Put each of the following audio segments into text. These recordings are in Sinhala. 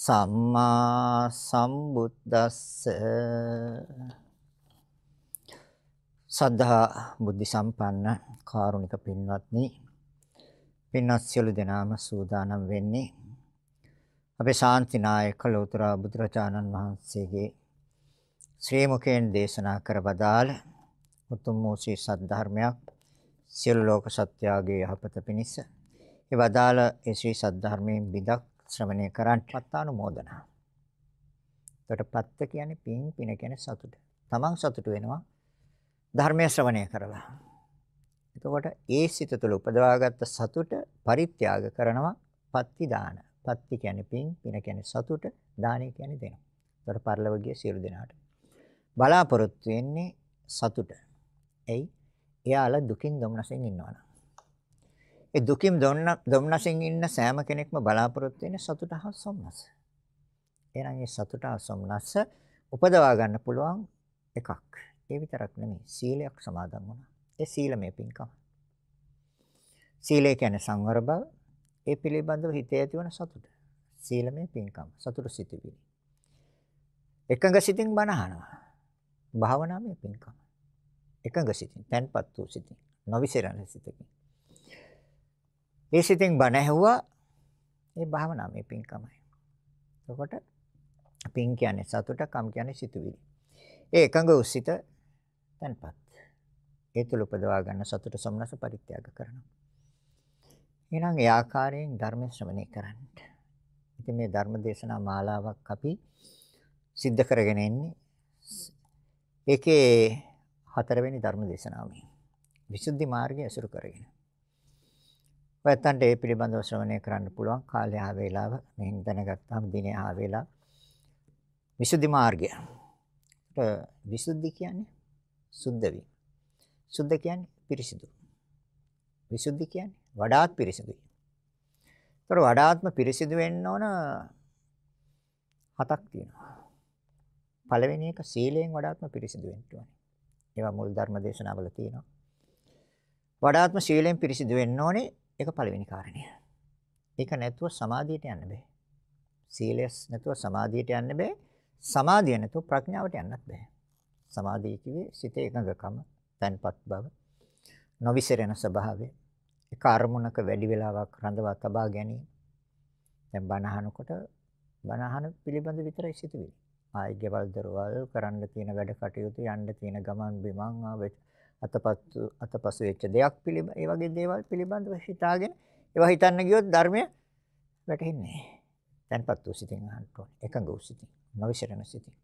සම්මා සම්බුද්දස්ස. සද්ධා බුද්ධ සම්පන්න කාරුණික පින්වත්නි පින්වත් සියලු දෙනාම සූදානම් වෙන්නේ අපේ ශාන්තිනායක ලෝතර බුදුරජාණන් වහන්සේගේ ශ්‍රී මුඛයෙන් දේශනා කර වදාළ උතුම් වූ ශ්‍රී සද්ධර්මයක් සියලු ලෝක සත්‍යයේ යහපත පිණිස ඒ වදාළ ඒ ශ්‍රී සද්ධර්මයෙන් බිදක් ශ්‍රවණය කරන්න පත්තානුමෝදනා. එතකොට පත්ත කියන්නේ පින් පින කියන්නේ සතුට. තමන් සතුට වෙනවා ධර්මය ශ්‍රවණය කරලා. එතකොට ඒ සිත තුළ උපදවාගත්ත සතුට පරිත්‍යාග කරනවා පත්ති දාන. පත්ති කියන්නේ පින්, පින කියන්නේ සතුට, දානය කියන්නේ දෙනවා. එතකොට පරිලෝකීය සියලු දෙනාට. බලාපොරොත්තු වෙන්නේ සතුට. එයි එයාලා දුකින් දුම්නසෙන් ඉන්නවනම්. ඒ දුකින් දුම්නසෙන් ඉන්න සෑම කෙනෙක්ම බලාපොරොත්තු වෙන්නේ සතුට හා සොම්නස. එහෙනම් මේ සතුට හා සොම්නස උපදවා ගන්න පුළුවන් එකක්. ඒ විතරක් නෙමෙයි සීලයක් සමාදන් වුණා. ඒ සීලමය පින්කම. සීලය කියන්නේ සංවර බව. ඒ පිළිබඳව හිතේ ඇතිවන සතුට. සීලමය පින්කම. සතුට සිටිවිලි. එකඟ සිතින් බණ අහනවා. භාවනාමය පින්කම. එකඟ සිතින්, තැන්පත් වූ සිතින්, නොවිසිරණ සිතකින්. ඒ සිතින් බණ ඇහුවා ඒ භාවනාමය පින්කමයි. එතකොට පින් කියන්නේ සතුට, කම් කියන්නේ සිතුවිලි. ඒ එකඟ වූ සිත තැන්පත්. ඒ තුල උපදවා ගන්න සතුට සම්නස පරිත්‍යාග කරනවා. එහෙනම් ඒ ආකාරයෙන් ධර්ම ශ්‍රවණය කරන්න. ඉතින් මේ ධර්ම දේශනා මාලාවක් අපි සිද්ධ කරගෙන ඉන්නේ. ඒකේ හතරවෙනි ධර්ම දේශනාවයි. විසුද්ධි මාර්ගය අසුරු කරගෙන. ඔයත්තන්ට ඒ පිළිබඳව ශ්‍රවණය කරන්න පුළුවන් කාලය ආ වේලාව මෙහෙන් දැනගත්තාම දිනේ ආ වේලාව. විසුද්ධි මාර්ගය. විසුද්ධි කියන්නේ සුද්ධ වීම. සුද්ධ කියන්නේ පිරිසිදු. විසුද්ධි කියන්නේ වඩාත් පිරිසිදුයි. ඒතර වඩාත්ම පිරිසිදු වෙන්න ඕන හතක් තියෙනවා. පළවෙනි එක සීලයෙන් වඩාත්ම පිරිසිදු වෙන්න ඕනේ. ඒවා මුල් ධර්ම දේශනාවල තියෙනවා. වඩාත්ම සීලයෙන් පිරිසිදු වෙන්න ඕනේ ඒක පළවෙනි කාරණය. ඒක නැතුව සමාධියට යන්න බෑ. සීලයස් නැතුව සමාධියට යන්න බෑ. සමාධිය නැතුව ප්‍රඥාවට යන්නත් බෑ. සමාධිය කිව්වේ සිතේ එකඟකම, තන්පත් බව, නොවිසරණ ස්වභාවය, එක අරමුණක වැඩි වෙලාවක් රඳවා තබා ගැනීම. දැන් බණ අහනකොට බණ අහන පිළිබඳ විතරයි සිතුවේ. ආයි ගෙවල් දරවල් කරන්න තියෙන වැඩ කටයුතු යන්න තියෙන ගමන් බිමන් අතපත්තු අතපසු වෙච්ච දෙයක් පිළිබඳ ඒ වගේ දේවල් පිළිබඳව හිතාගෙන ඒවා හිතන්න ගියොත් ධර්මය වැටහෙන්නේ නැහැ. තැන්පත් වූ සිතින් අහන්න ඕනේ. එකඟ වූ සිතින්, නවිශරණ සිතින්.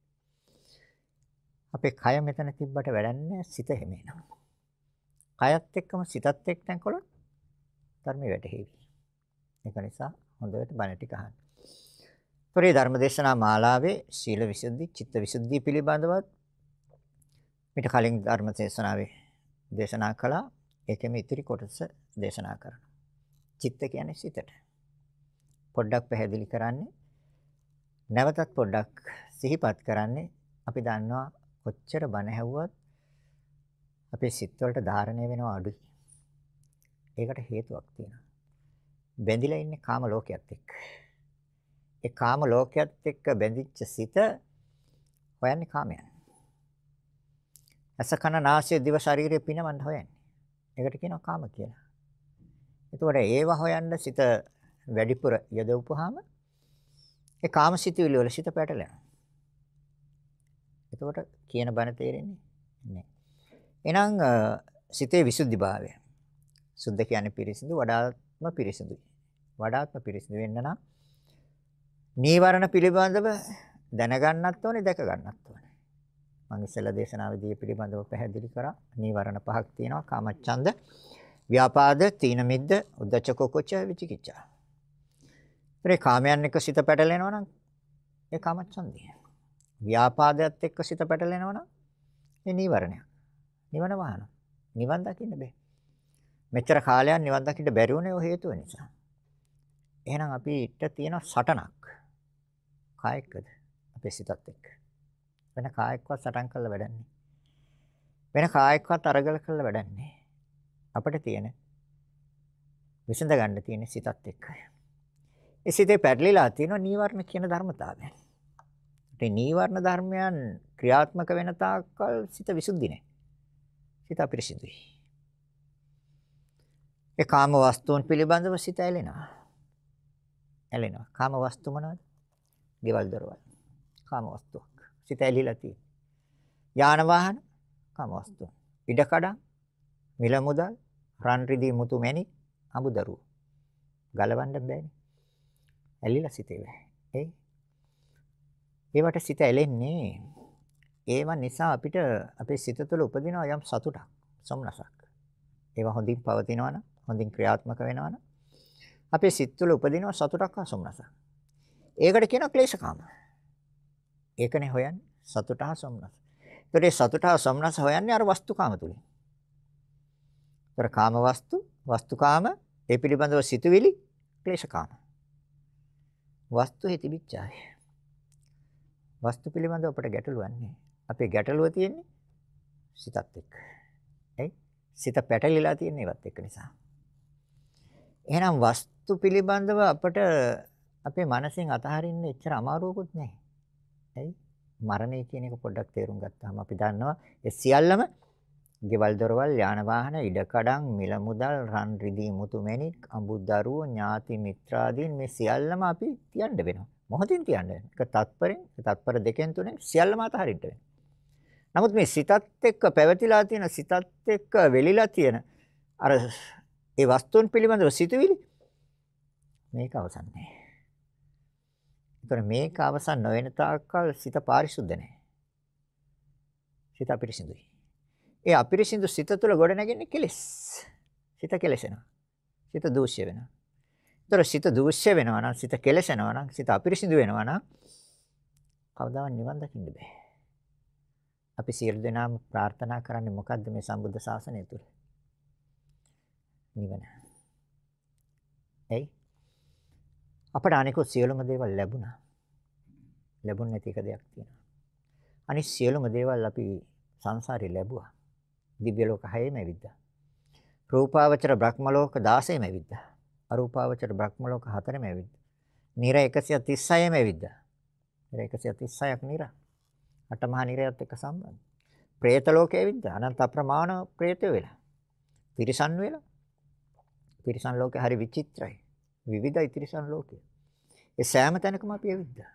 අපේ කය මෙතන තිබ්බට වැඩන්නේ සිත හැමෙනවා. කයත් එක්කම සිතත් එක්ක නැකොලොත් ධර්මය වැටහෙවි. ඒක නිසා හොඳට බණ ටික අහන්න. පරි ධර්මදේශනා මාලාවේ සීල විසුද්ධි, චිත්ත විසුද්ධි පිළිබඳවත් මිට කලින් ධර්ම දේශනාවේ දේශනා කළා. ඒකෙම ඉතිරි කොටස දේශනා කරනවා. චිත්ත කියන්නේ සිතට. පොඩ්ඩක් පැහැදිලි කරන්නේ නැවතත් පොඩ්ඩක් සිහිපත් කරන්නේ අපි දන්නවා කොච්චර බණ ඇහුවත් අපේ සිත් වලට ධාරණය වෙනව අඩුයි. ඒකට හේතුවක් තියෙනවා. බැඳිලා ඉන්නේ කාම ලෝකයක් එක්ක. ඒ කාම ලෝකයක් එක්ක බැඳිච්ච සිත හොයන්නේ කාමයන්. අස කන නාසය දිව ශරීරය පිනවන්න හොයන්නේ. ඒකට කියනවා කාම කියලා. එතකොට ඒව හොයන්න සිත වැඩිපුර යොදවපුවාම ඒ කාමසිතුවිලි වල සිත පැටලෙනවා. එතකොට කියන බණ තේරෙන්නේ නැහැ. එහෙනම් සිතේ විසුද්ධිභාවය. සුද්ධ කියන්නේ පිරිසිදු වඩාත්ම පිරිසිදුයි. වඩාත්ම පිරිසිදු වෙන්න නම් නීවරණ පිළිබඳව දැනගන්නත් ඕනේ දැක ගන්නත් ඕනේ. මම ඉස්සෙල්ලා දේශනාවේදී පිළිබඳව පැහැදිලි කරා. නීවරණ පහක් තියෙනවා. කාමච්ඡන්ද, ව්‍යාපාද, තීන මිද්ද, උද්ධච්ච කුච්ච විචිකිච්ඡා. ඒ කාමයන් එක්ක සිත පැටලෙනවා නම් ඒ කාමච්ඡන්දය. ව්‍යාපාදයට එක්ක සිත පැටලෙනවා නම් ඒ නීවරණයක්. නිවන වහන. නිවන් දකින්න බෑ. මෙච්චර කාලයක් නිවන් දකින්න බැරි වුණේ ඔය හේතුව නිසා. එහෙනම් අපිට තියෙන සටනක්. කායකද? අපේ සිතත් එක්ක. වෙන කායකවත් සටන් කරලා වැඩන්නේ. වෙන කායකවත් අරගල කරලා වැඩන්නේ. අපිට තියෙන විසඳ ගන්න තියෙන සිතත් එක්කයි. ඒ සිතේ පැටලිලා තියෙන නීවරණ කියන ධර්මතාවය. ඒ නීවරණ ධර්මයන් ක්‍රියාත්මක වෙන තාක්කල් සිත විසුද්ධි නැහැ. සිත අපිරිසිදුයි. ඒ කාම වස්තුන් පිළිබඳව සිත ඇලෙනවා. ඇලෙනවා. කාම වස්තු මොනවද? ගෙවල් දොරවල්. කාම වස්තුවක්. සිත ඇලිලා තියෙන. යාන වාහන කාම වස්තු. ඉඩකඩම් මිල මුදල් රන් රිදී මුතු මැණික් අමුදරුව. ගලවන්න බෑනේ. ඇලිලා සිතේ බෑ. එයි. ඒවට සිත ඇලෙන්නේ ඒව නිසා අපිට අපේ සිත තුළ උපදින යම් සතුටක්, සොම්නසක්. ඒවා හොඳින් පවතිනවා නම්, හොඳින් ක්‍රියාත්මක වෙනවා නම් අපේ සිත් තුළ උපදින සතුටක් හා සොම්නසක්. ඒකට කියනවා ක්ලේශකාම. ඒකනේ හොයන්නේ සතුට හා සොම්නස. ඒතකොට සතුට හා සොම්නස හොයන්නේ අර වස්තුකාම තුලින්. ඒතර කාම වස්තු, වස්තුකාම, ඒ පිළිබඳව සිතුවිලි, ක්ලේශකාම. වස්තු හිතිවිච්චාය. වස්තු පිළිබඳව අපට ගැටලුවක් නැහැ. අපේ ගැටලුව තියෙන්නේ සිතත් එක්ක. එයි සිත පැටලිලා තියෙන ඒවත් එක්ක නිසා. එහෙනම් වස්තු පිළිබඳව අපට අපේ මනසෙන් අතහරින්න එච්චර අමාරුවකුත් නැහැ. ඇයි? මරණය කියන එක පොඩ්ඩක් තේරුම් ගත්තාම අපි දන්නවා ඒ සියල්ලම ගෙවල් දොරවල් යාන වාහන ඉඩකඩම් මිල මුදල් රන් රිදී මුතු මැණික් අඹුදරුව ඥාති මිත්‍රාදීන් මේ සියල්ලම අපි තියන්න වෙනවා. මොහොතින් තියන්න වෙනවා. ඒක තත්පරෙන් තත්පර දෙකෙන් තුනෙන් සියල්ලම අතහරින්න වෙනවා. නමුත් මේ සිතත් එක්ක පැවතිලා තියෙන සිතත් එක්ක වෙලිලා තියෙන අර ඒ වස්තුන් පිළිබඳව සිතුවිලි මේක අවසන් නැහැ. ඒතර මේක අවසන් නොවන තාක්කල් සිත පාරිශුද්ධ නැහැ. සිත අපිරිසිදුයි. ඒ අපිරිසිදු සිත තුළ ගොඩ නැගෙන්නේ කෙලෙස්. සිත කෙලෙසෙනවා. සිත දූෂ්‍ය වෙනවා. ඒතර සිත දූෂ්‍ය වෙනවා නම් සිත කෙලෙසෙනවා නම් සිත අපිරිසිදු වෙනවා නම් කවදාවත් නිවන් දකින්න බෑ. අපි සියලු දෙනාම ප්‍රාර්ථනා කරන්නේ මොකද්ද මේ සම්බුද්ධ ශාසනය තුල? නිවන. එයි අපට අනිකුත් සියලුම දේවල් ලැබුණා. ලැබුණ නැති එක දෙයක් තියෙනවා. අනිත් සියලුම දේවල් අපි සංසාරේ ලැබුවා. දිව්‍ය ලෝක 6ෙම ඇවිද්දා. රූපාවචර බ්‍රහ්ම ලෝක 16ෙම ඇවිද්දා. අරූපාවචර බ්‍රහ්ම ලෝක 4ෙම ඇවිද්දා. නිර 136ෙම ඇවිද්දා. නිර 136ක් නිර. අටමහා නිරයත් එක්ක සම්බන්ධ. പ്രേත ලෝකේ ඇවිද්දා. අනන්ත අප්‍රමාණ പ്രേතය වෙලා. තිරිසන් වෙලා. තිරිසන් ලෝකේ හරි විචිත්‍රයි. විවිධයි තිරිසන් ලෝකය. ඒ සෑම තැනකම අපි ඇවිද්දා.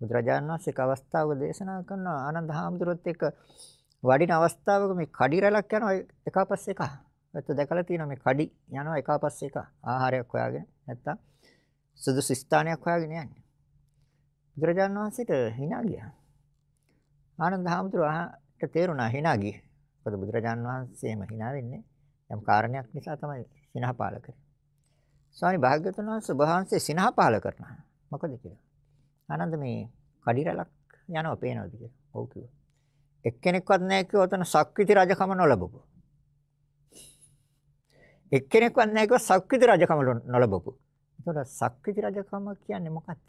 බුදුරජාණන් වහන්සේ එක් අවස්ථාවක දේශනා කරන ආනන්ද හාමුදුරුවොත් එක්ක වඩින අවස්ථාවක මේ කඩි රැලක් යනවා එකපස්සේ එක. ඒත් දැකලා තියෙනවා මේ කඩි යනවා එකපස්සේ එක. ආහාරයක් හොයාගෙන නැත්තම් සුදුසු ස්ථානයක් හොයාගෙන යන්නේ. බුදුරජාණන් වහන්සේට hina ගියා. ආනන්ද හාමුදුරුවන්ට තේරුණා hina ගියේ. මොකද බුදුරජාණන් වහන්සේම hina වෙන්නේ යම් කාරණයක් නිසා තමයි සිනහ පාල කරේ. ස්වාමී භාග්‍යවතුන් වහන්සේ වහන්සේ සිනහ පහල කරනවා. මොකද කියලා. ආනන්ද මේ කඩිරලක් යනවා පේනවද කියලා. ඔව් කිව්වා. එක්කෙනෙක්වත් නැහැ කිව්වා ඔතන සක්විති රජකම නොලබපු. එක්කෙනෙක්වත් නැහැ කිව්වා සක්විති රජකම නොලබපු. ඒතකොට සක්විති රජකම කියන්නේ මොකක්ද?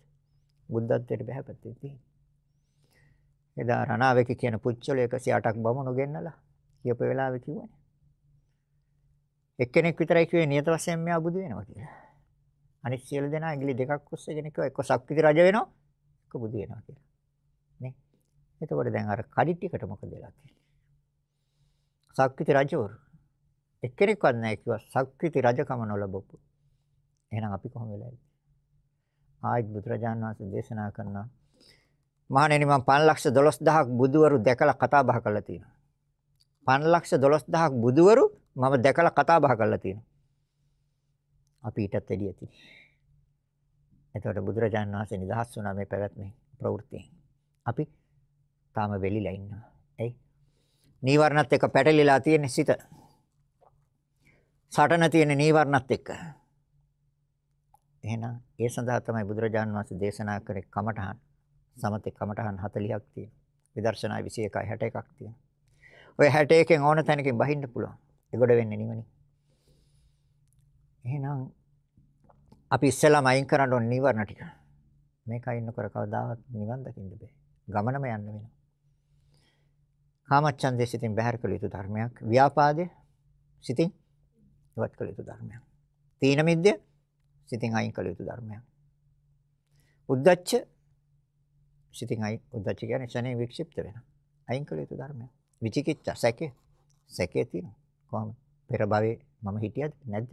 බුද්ධත්වයට බහැපැත්තේ තියෙන. එදා රණාවේක කියන පුච්චල 108ක් බමුණු ගෙන්නලා කියපු වෙලාවේ කිව්වනේ. එක්කෙනෙක් විතරයි කිව්වේ නියත වශයෙන් මෙයා බුදු වෙනවා කියලා. අනිත් සියලු දෙනා ඇඟිලි දෙකක් ඔස්සේගෙන කිව්වා එක්ක ශක්තිති රජ වෙනවා එක්ක බුදු වෙනවා කියලා. නේ? එතකොට දැන් අර කඩි ටිකට මොකද වෙලා තියෙන්නේ? ශක්තිති රජවරු එක්කෙනෙක්වත් නැහැ කිව්වා ශක්තිති රජකම නොලබපු. එහෙනම් අපි කොහොම වෙලාද? ආයිත් බුදුරජාණන් වහන්සේ දේශනා කරනවා මහණෙනි මම 512000ක් බුදුවරු දැකලා කතා බහ කරලා තියෙනවා. 512000ක් බුදුවරු මම දැකලා කතා බහ කරලා තියෙනවා. අපි ඊටත් එළිය තියෙනවා. එතකොට බුදුරජාණන් වහන්සේ නිදහස් වුණා මේ පැවැත්මේ ප්‍රවෘත්තියෙන්. අපි තාම වෙලිලා ඉන්නවා. එයි. නීවරණත් එක්ක පැටලිලා තියෙන සිත. සටන තියෙන නීවරණත් එක්ක. එහෙනම් ඒ සඳහා තමයි බුදුරජාණන් වහන්සේ දේශනා කරේ කමඨහන්. සමතේ කමඨහන් 40ක් තියෙනවා. විදර්ශනා 21යි 61ක් තියෙනවා. ඔය 61කින් ඕන තැනකින් බහින්න පුළුවන්. ඒගොඩ වෙන්නේ නිවනේ. එහෙනම් අපි ඉස්සෙල්ලාම අයින් කරන්න ඕන නීවරණ ටික. මේක අයින් නොකර කවදාවත් නිවන් දකින්න බෑ. ගමනම යන්න වෙනවා. කාමච්ඡන්දේ සිතින් බැහැර කළ යුතු ධර්මයක්. ව්‍යාපාදේ සිතින් ඉවත් කළ යුතු ධර්මයක්. තීන මිද්‍ය සිතින් අයින් කළ යුතු ධර්මයක්. උද්දච්ච සිතින් අයින් උද්දච්ච කියන්නේ ශනේ වික්ෂිප්ත වෙන. අයින් කළ යුතු ධර්මයක්. විචිකිච්ඡා සැකේ සැකේ තියෙනවා. කොහොමද? පෙර භවයේ මම හිටියද නැද්ද?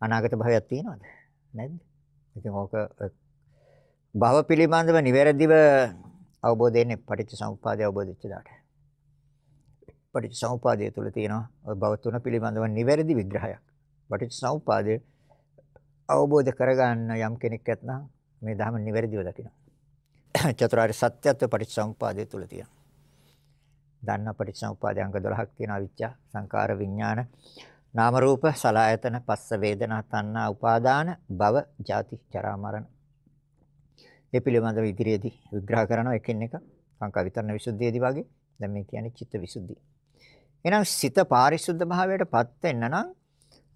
අනාගත භවයක් තියෙනවද? නැද්ද? ඉතින් ඕක භව පිළිබඳව නිවැරදිව අවබෝධ වෙන්නේ පටිච්චසමුප්පාදය අවබෝධ වෙච්ච දාට. පටිච්චසමුප්පාදය තුල තියෙනවා ওই භව තුන පිළිබඳව නිවැරදි විග්‍රහයක්. පටිච්චසමුප්පාදය අවබෝධ කරගන්න යම් කෙනෙක් ඇත්නම් මේ ධර්ම නිවැරදිව දකිනවා. චතුරාර්ය සත්‍යත්ව පටිච්චසමුප්පාදය තුල තියෙනවා. දන්න පටිච්චසමුප්පාදය අංග 12ක් තියෙනවා විච්ඡා සංකාර විඥාන නාම රූප සලආයතන පස්ස වේදනා තණ්හා උපාදාන භව ජාති ජරා මරණ මේ පිළිබඳව ඉදිරියේදී විග්‍රහ කරනවා එකින් එක සංකා විතරණ විසුද්ධියේදී වගේ දැන් මේ කියන්නේ චිත්ත විසුද්ධිය. එහෙනම් සිත පාරිශුද්ධ භාවයටපත් වෙන්න නම්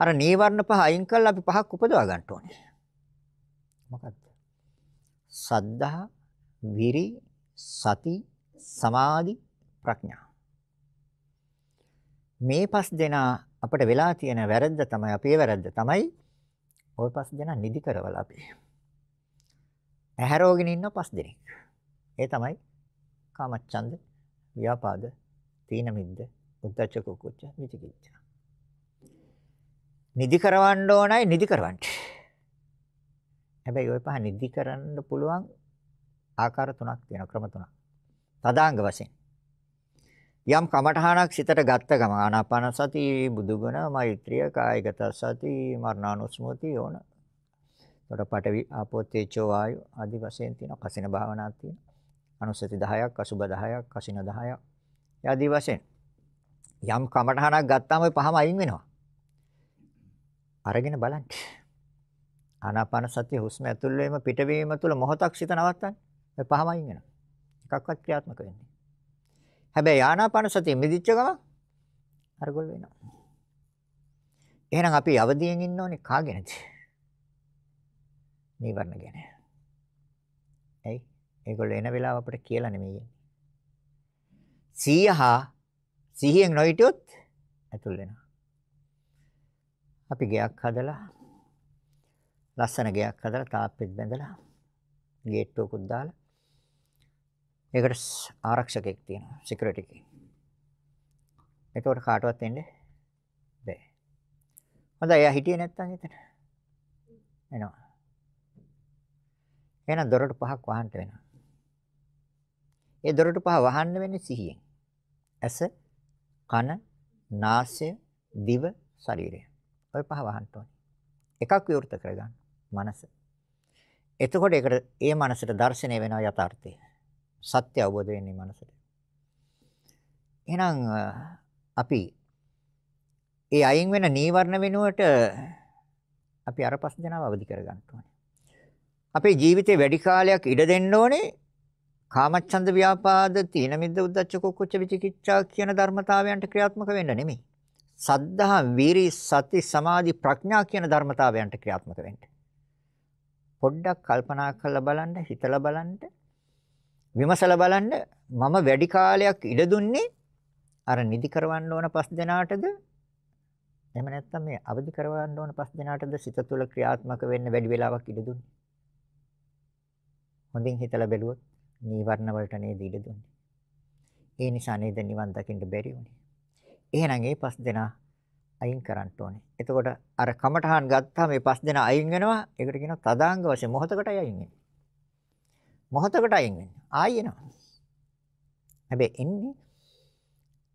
අර නීවරණ පහ අයින් කරලා අපි පහක් උපදවා ගන්න ඕනේ. මොකද්ද? සද්ධා, විරි, සති, සමාධි, ප්‍රඥා. මේ පස් දෙනා අපිට වෙලා තියෙන වැරද්ද තමයි අපේ වැරද්ද තමයි ওই පස් දෙනා නිදි කරවල අපි. ඇහැරෝගෙන ඉන්න පස් දෙනෙක්. ඒ තමයි කාමච්ඡන්ද, ව්‍යාපාද, තීන මිද්ද, උද්ධච්ච කුක්කුච්ච, විචිකිච්ඡා. නිදි කරවන්න ඕනයි නිදි කරවන්න. හැබැයි ওই පහ නිදි කරන්න පුළුවන් ආකාර තුනක් තියෙනවා ක්‍රම තුනක්. තදාංග වශයෙන්. යම් කමඨහනක් සිතට ගත්ත ගම ආනාපාන සති බුදුගුණ මෛත්‍රිය කායගත සති මරණානුස්මෘති ඕන. එතකොට පඨවි ආපෝ තේජෝ වායු ආදි වශයෙන් තියෙන කසින භාවනාවක් තියෙනවා. අනුසති 10ක් අසුබ 10ක් කසින 10ක්. ආදි වශයෙන් යම් කමඨහනක් ගත්තාම ওই පහම අයින් වෙනවා. අරගෙන බලන්න. ආනාපාන සතිය හුස්ම ඇතුල් වීම පිටවීම තුළ මොහොතක් සිත නවත්තන්න. ඔය පහම අයින් වෙනවා. එකක්වත් ක්‍රියාත්මක වෙන්නේ. හැබැයි ආනාපාන සතිය මිදිච්ච ගමන් අරගොල් වෙනවා. එහෙනම් අපි අවදියෙන් ඉන්න ඕනේ කාගෙනද? නීවරණ ගැන. ඇයි? ඒගොල්ලෝ එන වෙලාව අපිට කියලා නෙමෙයි යන්නේ. 100 හා සිහියෙන් නොහිටියොත් ඇතුල් වෙනවා. අපි ගෙයක් හදලා ලස්සන ගෙයක් හදලා තාප්පෙත් බැඳලා ගේට්ටුවකුත් දාලා ඒකට ආරක්ෂකෙක් තියෙනවා සිකියුරිටි කෙනෙක්. ඒකට කාටවත් එන්නේ බෑ. හොඳයි එයා හිටියේ නැත්තම් එතන. එනවා. එහෙනම් දොරටු පහක් වහන්න වෙනවා. ඒ දොරටු පහ වහන්න වෙන්නේ සිහියෙන්. ඇස, කන, නාසය, දිව, ශරීරය. ඔය පහ වහන්න ඕනේ. එකක් විවෘත කරගන්න. මනස. එතකොට ඒකට ඒ මනසට දැర్శණය වෙනවා යථාර්ථය. සත්‍ය අවබෝධ වෙන්නේ මනසට. එහෙනම් අපි ඒ අයින් වෙන නීවරණ වෙනුවට අපි අර පස් දෙනාව අවදි කරගන්න ඕනේ. අපේ ජීවිතේ වැඩි කාලයක් ඉඩ දෙන්න ඕනේ කාමච්ඡන්ද ව්‍යාපාද තීන මිද්ද උද්දච්ච කුක්කුච්ච විචිකිච්ඡා කියන ධර්මතාවයන්ට ක්‍රියාත්මක වෙන්න නෙමෙයි. සද්ධා, වීරි, සති, සමාධි, ප්‍රඥා කියන ධර්මතාවයන්ට ක්‍රියාත්මක වෙන්න. පොඩ්ඩක් කල්පනා කරලා බලන්න, හිතලා බලන්න, විමසලා බලන්න මම වැඩි කාලයක් ඉඩ දුන්නේ අර නිදි කරවන්න ඕන පස් දෙනාටද? එහෙම නැත්නම් මේ අවදි කරවන්න ඕන පස් දෙනාටද සිත තුළ ක්‍රියාත්මක වෙන්න වැඩි වෙලාවක් ඉඩ දුන්නේ? හොඳින් හිතලා බැලුවොත් නීවරණ වලට නේද ඉඩ දුන්නේ. ඒ නිසා නේද නිවන් දකින්න බැරි වුනේ. එහෙනම් මේ පස් දෙනා අයින් කරන්න ඕනේ. එතකොට අර කමඨහන් ගත්තාම මේ පස් දෙනා අයින් වෙනවා. ඒකට කියනවා තදාංග වශයෙන් මොහතකටයි අයින් වෙන්නේ. මොහොතකට අයින් වෙන්නේ. ආයෙ එනවා. හැබැයි එන්නේ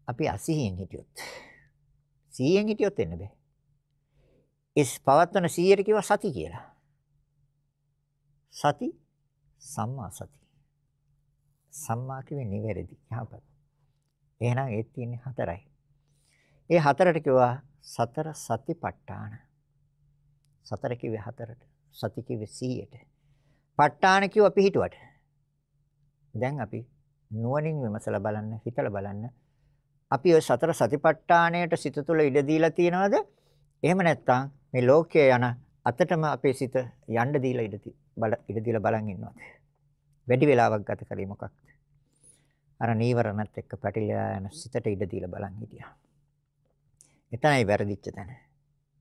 අපි 80න් හිටියොත්. 100න් හිටියොත් එන්න බෑ. ඉස් පවත්වන 100ට කිව්වා සති කියලා. සති සම්මා සති. සම්මා කිව්වේ නිවැරදි යහපත්. එහෙනම් ඒ තියෙන්නේ හතරයි. ඒ හතරට කිව්වා සතර සතිපට්ඨාන. සතර කිව්වේ හතරට. සති කිව්වේ 100ට. ප ဋ ාණ කිව්ව පිහිටුවට. දැන් අපි නුවණින් විමසලා බලන්න, හිතලා බලන්න. අපි ඔය සතර සතිපට්ඨාණයට සිත තුළ ඉඩ දීලා තියනවද? එහෙම නැත්නම් මේ ලෝකයේ යන අතටම අපේ සිත යන්න දීලා ඉඩ බල ඉඩ දීලා බලන් ඉන්නවද? වැඩි වෙලාවක් ගත කරේ මොකක්ද? අර නීවරණත් එක්ක පැටලලා යන සිතට ඉඩ දීලා බලන් හිටියා. එතනයි වැරදිච්ච තැන.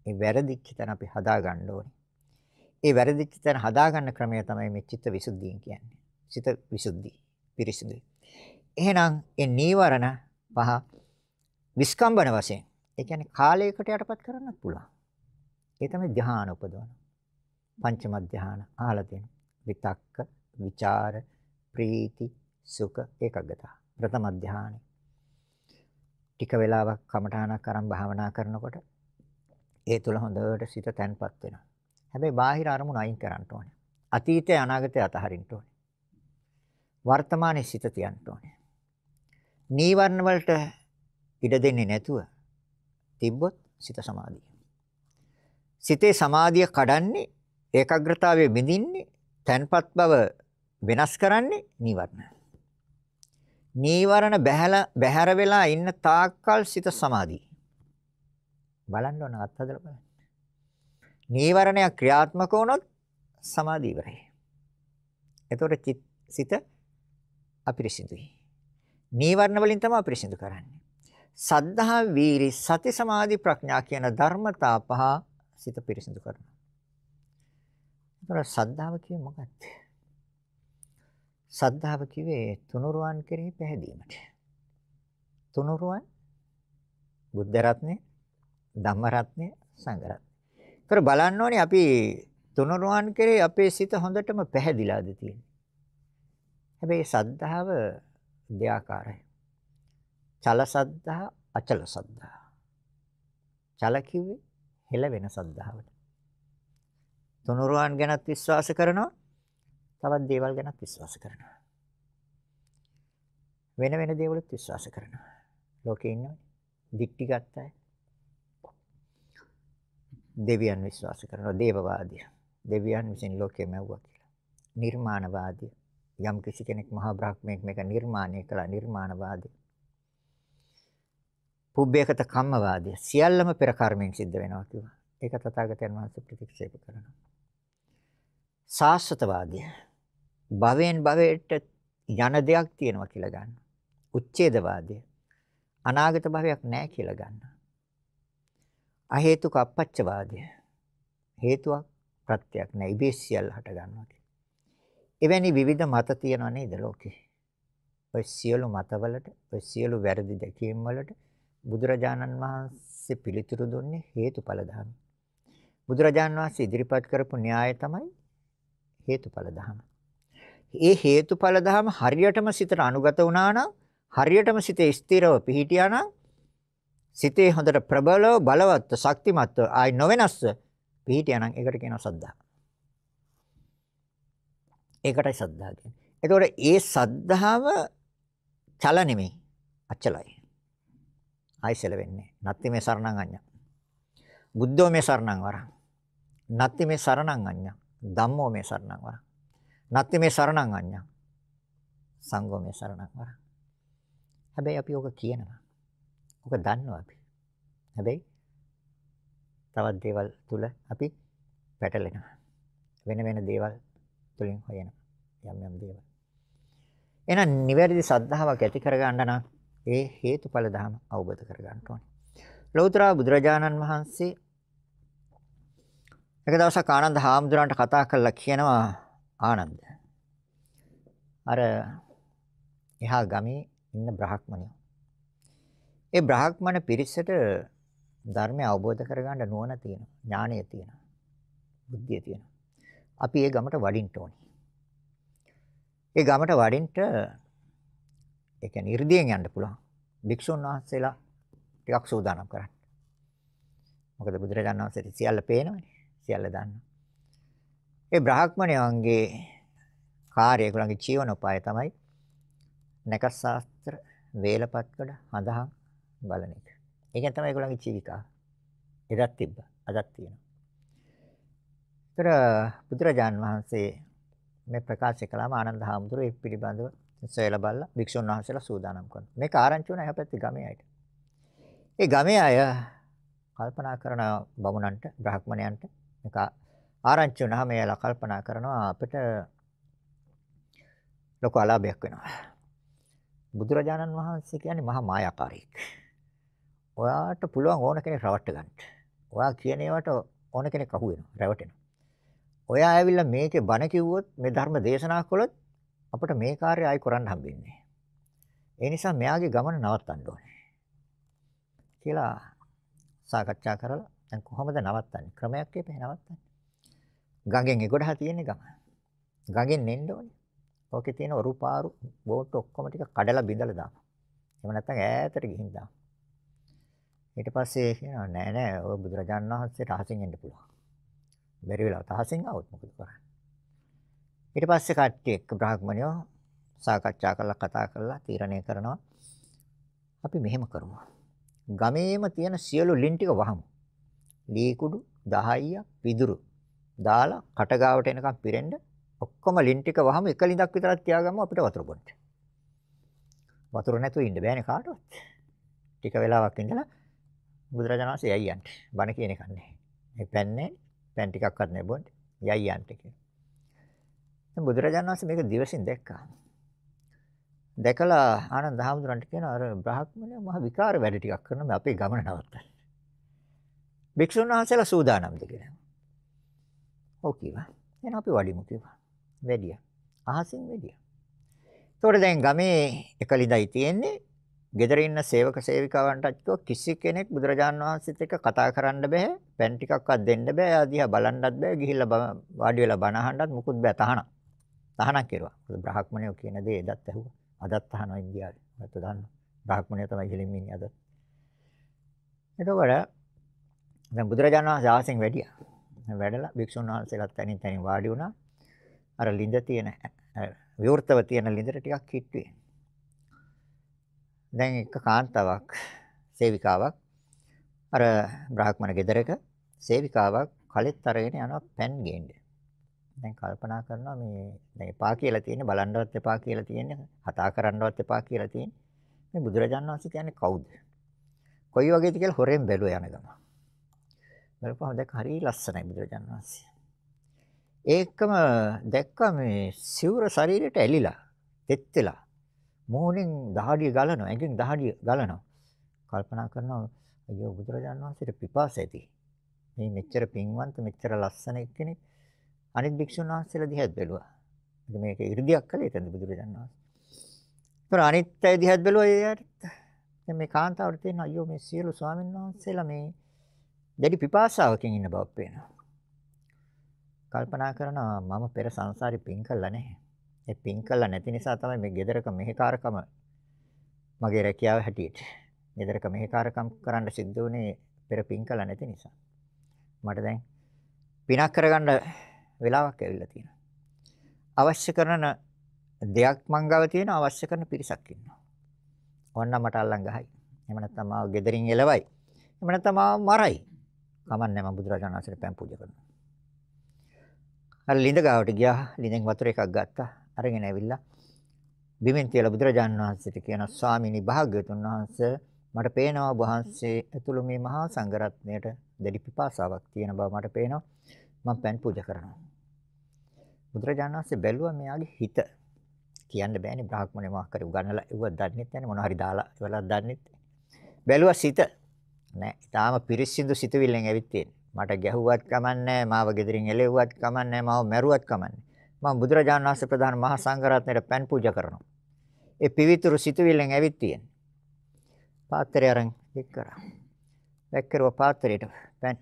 මේ වැරදිච්ච තැන අපි හදා ගන්න ඕනේ. ඒ වැරදිච්ච තැන හදාගන්න ක්‍රමය තමයි මේ චිත්ත විසුද්ධිය කියන්නේ. චිත්ත විසුද්ධි පිරිසිදුයි. එහෙනම් ඒ නීවරණ පහ විස්කම්බන වශයෙන් ඒ කියන්නේ කාලයකට යටපත් කරන්නත් පුළුවන්. ඒ තමයි ධ්‍යාන උපදවන. පංචම ධ්‍යාන අහලා තියෙන. විතක්ක, ਵਿਚාර, ප්‍රීති, සුඛ, ඒකග්ගතා. ප්‍රථම ධ්‍යානෙ. ටික වෙලාවක් කමඨානක් අරන් භාවනා කරනකොට ඒ තුල හොඳට සිත තැන්පත් වෙනවා. හැබැයි බාහිර අරමුණු අයින් කරන්න ඕනේ. අතීතය අනාගතය අතහරින්න ඕනේ. වර්තමානයේ සිත තියන්න ඕනේ. නීවරණ වලට ඉඩ දෙන්නේ නැතුව තිබ්බොත් සිත සමාධිය. සිතේ සමාධිය කඩන්නේ ඒකාග්‍රතාවයේ බිඳින්නේ තන්පත් බව වෙනස් කරන්නේ නීවරණ. නීවරණ බැහැලා බැහැර වෙලා ඉන්න තාක්කල් සිත සමාධිය. බලන්න ඕන අත්හදලා බලන්න. නීවරණයක් ක්‍රියාත්මක වුණොත් සමාධිය ඉවරයි. එතකොට සිත අපිරිසිදුයි. නීවරණ වලින් තමයි අපිරිසිදු කරන්නේ. සද්ධා වීරි සති සමාධි ප්‍රඥා කියන ධර්මතා පහ සිත පිරිසිදු කරනවා. එතකොට සද්ධාව කියේ මොකක්ද? සද්ධාව කිව්වේ තුනුරුවන් කෙරෙහි පැහැදීමට. තුනුරුවන් බුද්ධ රත්නේ, ධම්ම රත්නේ, සංඝ රත්නේ. ඒතර බලන්න ඕනේ අපි තුනුරුවන් කෙරේ අපේ සිත හොඳටම පැහැදිලාද තියෙන්නේ. හැබැයි සද්ධාව දෙආකාරයි. චල සද්ධා, අචල සද්ධා. චල කිව්වේ හෙල වෙන සද්ධාවට. තුනුරුවන් ගැනත් විශ්වාස කරනවා, තවත් දේවල් ගැනත් විශ්වාස කරනවා. වෙන වෙන දේවලුත් විශ්වාස කරනවා. ලෝකේ ඉන්නවනේ. දික්ටි ගත්තයි. දෙවියන් විශ්වාස කරනවා දේවවාදිය. දෙවියන් විසින් ලෝකෙ මැව්වා කියලා. නිර්මාණවාදිය. යම් කිසි කෙනෙක් මහා බ්‍රහ්මයෙක් මේක නිර්මාණය කළා නිර්මාණවාදී. පුබ්බේකත කම්මවාදී සියල්ලම පෙර කර්මයෙන් සිද්ධ වෙනවා කිව්වා. ඒක තථාගතයන් වහන්සේ ප්‍රතික්ෂේප කරනවා. සාස්වතවාදී භවෙන් භවයට යන දෙයක් තියෙනවා කියලා ගන්න. උච්ඡේදවාදී අනාගත භවයක් නැහැ කියලා ගන්නවා. අහේතුක අපච්චවාදය. හේතුවක් ප්‍රත්‍යක් නැහැ. ඉබේ සියල්ල හට ගන්නවා. එවැනි විවිධ මත තියෙනව නේද ලෝකේ? ඔය සියලු මතවලට, ඔය සියලු වැරදි දැකීම් වලට බුදුරජාණන් වහන්සේ පිළිතුරු දුන්නේ හේතුඵල ධර්ම. බුදුරජාණන් වහන්සේ ඉදිරිපත් කරපු න්‍යාය තමයි හේතුඵල ධර්ම. ඒ හේතුඵල ධර්ම හරියටම සිතට අනුගත වුණා නම් හරියටම සිතේ ස්ථිරව පිහිටියා නම් සිතේ හොඳට ප්‍රබලව බලවත් ශක්තිමත්ව ආයි නොවෙනස්ව පිහිටියා නම් ඒකට කියනවා සද්ධා. ඒකටයි සද්ධා කියන්නේ. එතකොට ඒ සද්ධාව චල නෙමෙයි අචලයි. ආයිසල වෙන්නේ. නත්ති මේ සරණං අඤ්ඤා. බුද්ධෝ මේ සරණං වරං. නත්ති මේ සරණං අඤ්ඤා. ධම්මෝ මේ සරණං වරං. නත්ති මේ සරණං අඤ්ඤා. සංඝෝ මේ සරණං වරං. හැබැයි අපි ඔක කියනවා. ඔක දන්නවා අපි. හැබැයි තවත් දේවල් තුල අපි පැටලෙනවා. වෙන වෙන දේවල් තුලින් හොයන යම් යම් දේවල්. එහෙනම් නිවැරදි සද්ධාාවක් ඇති කරගන්න නම් ඒ හේතුඵල ධර්ම අවබෝධ කරගන්න ඕනේ. ලෞතර බුදුරජාණන් වහන්සේ එක දවසක් ආනන්ද හාමුදුරන්ට කතා කරලා කියනවා ආනන්ද අර එහා ගමේ ඉන්න බ්‍රහ්මණයෝ ඒ බ්‍රාහ්මණ පිරිසට ධර්මය අවබෝධ කරගන්න නුවණ තියෙනවා, ඥාණය තියෙනවා, බුද්ධිය තියෙනවා. අපි ඒ ගමට වඩින්න ඕනේ. ඒ ගමට වඩින්න ඒ කියන්නේ 이르දියෙන් යන්න පුළුවන්. භික්ෂුන් වහන්සේලා ටිකක් සූදානම් කරන්න. මොකද බුදුරජාණන් වහන්සේට සියල්ල පේනවනේ. සියල්ල දන්නවා. ඒ බ්‍රාහ්මණයන්ගේ කාර්යය ඒගොල්ලන්ගේ ජීවනෝපාය තමයි නැකත් ශාස්ත්‍ර, වේලපත්කඩ, හඳහන් බලන එක. ඒකෙන් තමයි ඒගොල්ලන්ගේ ජීවිකාව. එදත් තිබ්බා. අදත් තියෙනවා. ඒතර බුදුරජාන් වහන්සේ මේ ප්‍රකාශ කළාම ආනන්ද හාමුදුරුවෝ ඒ පිළිබඳව සොයලා බලලා භික්ෂුන් වහන්සේලා සූදානම් කරනවා. මේක ආරංචි වුණා එහා ගමේ අයට. ඒ ගමේ අය කල්පනා කරන බමුණන්ට, බ්‍රාහ්මණයන්ට මේක ආරංචි වුණාම එයාලා කල්පනා කරනවා අපිට ලොකු අලාභයක් වෙනවා. බුදුරජාණන් වහන්සේ කියන්නේ මහා මායාකාරීක්. ඔයාට පුළුවන් ඕන කෙනෙක් රවට්ට ගන්න. ඔයා කියන ඒවාට ඕන කෙනෙක් අහු වෙනවා, රැවටෙනවා. ඔයා ඇවිල්ලා මේකේ බණ කිව්වොත් මේ ධර්ම දේශනා කළොත් අපිට මේ කාර්යය ආයි කරන්න හම්බෙන්නේ. ඒ නිසා මෙයාගේ ගමන නවත්තන්න ඕනේ. කියලා සාකච්ඡා කරලා දැන් කොහොමද නවත්තන්නේ? ක්‍රමයක් එපේ නවත්තන්නේ. ගඟෙන් එගොඩහ තියෙන ගම. ගඟෙන් එන්න ඕනේ. ඕකේ තියෙන ඔරුපාරු බෝට් ඔක්කොම ටික කඩලා බිඳලා දානවා. එහෙම නැත්නම් ඈතට ගිහින් දානවා. ඊට පස්සේ කියනවා නෑ නෑ ඔය බුදුරජාණන් වහන්සේට අහසින් එන්න පුළුවන්. බැරි වෙලාවට අහසින් આવොත් මොකද කරන්නේ? ඊට පස්සේ කට්ටිය එක්ක බ්‍රාහ්මණයෝ සාකච්ඡා කරලා කතා කරලා තීරණය කරනවා අපි මෙහෙම කරමු. ගමේම තියෙන සියලු ලින් ටික වහමු. ලී කුඩු 10ක් පිදුරු දාලා කටගාවට එනකම් පිරෙන්න ඔක්කොම ලින් ටික වහම එක ලින්දක් විතරක් තියාගමු අපිට වතුර බොන්න. වතුර නැතුව ඉන්න බෑනේ කාටවත්. ටික වෙලාවක් ඉඳලා බුදුරජාණන් වහන්සේ යයි යන්න. බණ කියන එකක් නැහැ. මේ පැන්නේ පැන් ටිකක්වත් නැබොන්න. යයි යන්න කියලා. දැන් බුදුරජාණන් වහන්සේ මේක දිවසින් දැක්කා. දැකලා ආනන්ද හාමුදුරන්ට කියනවා අර බ්‍රාහ්මණය මහ විකාර වැඩ ටිකක් කරන මේ අපේ ගමන නවත්තන්න. භික්ෂුන් වහන්සේලා සූදානම්ද කියලා. ඔව් කිව්වා. එහෙනම් අපි වඩිමු කිව්වා. වැඩියා. අහසින් වැඩියා. ඒතකොට දැන් ගමේ එකලිදයි තියෙන්නේ ගෙදර ඉන්න සේවක සේවිකාවන්ටත් කිසි කෙනෙක් බුදුරජාන් වහන්සේත් එක්ක කතා කරන්න බෑ. පෑන් ටිකක්වත් දෙන්න බෑ. ආදියා බලන්නත් බෑ. ගිහිල්ලා වාඩි වෙලා බණ අහන්නත් මුකුත් බෑ. තහනම්. තහනම් කෙරුවා. මොකද බ්‍රාහ්මණයෝ කියන දේ එදත් ඇහුවා. අදත් අහනවා ඉන්දියාවේ. මට දන්නවා. බ්‍රාහ්මණයෝ තමයි ඉහළින් ඉන්නේ අද. එතකොට දැන් බුදුරජාණන් වහන්සේ ආසෙන් වැඩියා. වැඩලා භික්ෂුන් වහන්සේලාත් තනින් තනින් වාඩි වුණා. අර ලිඳ තියෙන විවෘතව තියෙන ලිඳට ටිකක් හිටුවේ. දැන් එක කාන්තාවක් සේවිකාවක් අර බ්‍රාහ්මණ ගෙදරක සේවිකාවක් කලෙත් අරගෙන යනවා පෑන් ගේන්න. දැන් කල්පනා කරනවා මේ දැන් එපා කියලා තියෙන්නේ බලන්නවත් එපා කියලා තියෙන්නේ කතා කරන්නවත් එපා කියලා තියෙන්නේ. මේ බුදුරජාණන් වහන්සේ කියන්නේ කවුද? කොයි වගේද කියලා හොරෙන් බැලුවා යන ගම. බලපුවම දැක්ක හරිය ලස්සනයි බුදුරජාණන් වහන්සේ. ඒකම දැක්ක මේ සිවුර ශරීරයට ඇලිලා, තෙත් වෙලා මොහොනින් දහඩිය ගලනවා, ඇඟෙන් දහඩිය ගලනවා. කල්පනා කරනවා අයියෝ බුදුරජාණන් වහන්සේට පිපාස ඇති. මේ මෙච්චර පින්වන්ත මෙච්චර ලස්සන කෙනෙක් අනිත් භික්ෂුන් වහන්සේලා දිහාත් බැලුවා. ඉතින් මේක 이르දියක් කළේ එතනද බුදුරජාණන් වහන්සේ. ඒතර අනිත් අය දිහාත් බැලුවා එයාට. දැන් මේ කාන්තාවට තියෙන අයියෝ මේ සියලු ස්වාමීන් වහන්සේලා මේ දැඩි පිපාසාවකින් ඉන්න බව පේනවා. කල්පනා කරනවා මම පෙර සංසාරේ පින් කළා නැහැ. ඒ පින් කළා නැති නිසා තමයි මේ gedaraක මෙහෙකාරකම මගේ රැකියාව හැටියට. gedaraක මෙහෙකාරකම් කරන්න සිද්ධ වුණේ පෙර පින් කළා නැති නිසා. මට දැන් පිනක් කරගන්න වෙලාවක් ඇවිල්ලා තියෙනවා. අවශ්‍ය කරන දෙයක් මංගව තියෙන අවශ්‍ය කරන පිරිසක් ඉන්නවා. ඕන්න මට අල්ලන් ගහයි. එහෙම නැත්නම් මාව gederin එලවයි. එහෙම නැත්නම් මාව මරයි. කමන්නේ මම බුදුරජාණන් වහන්සේට පෑන් පූජා කරනවා. අර ලිඳ ගාවට ගියා. ලිඳෙන් වතුර එකක් ගත්තා. අරගෙන ඇවිල්ලා බිමෙන් තියලා බුදුරජාණන් වහන්සේට කියන ස්වාමීනි භාග්‍යතුන් වහන්සේ මට පේනවා වහන්සේ ඇතුළු මේ මහා සංඝරත්නයට දැඩි පිපාසාවක් තියෙන බව මට පේනවා. මම පෑන් පූජා කරනවා. බුදුරජාණන් වහන්සේ බැලුවා මෙයාගේ හිත. කියන්න බෑනේ බ්‍රාහ්මණය මොකක් හරි උගන්නලා ඉව දන්නෙත් නැහැ මොන හරි දාලා ඉවලා දන්නෙත් බැලුවා සිත. නෑ ඊටාම පිරිසිදු සිතුවිල්ලෙන් ඇවිත් තියෙන්නේ. මට ගැහුවත් කමන්නේ මාව ගෙදරින් එලෙව්වත් කමන්නේ මාව මැරුවත් කමන්නේ මම බුදුරජාණන් වහන්සේ ප්‍රධාන මහා සංඝරත්නයට පෑන් පූජා කරනවා. ඒ පිවිතුරු සිතුවිල්ලෙන් ඇවිත් තියෙන. පාත්‍රය අරන් එක් කරා. වැක්කරුව පාත්‍රයට පෑන්.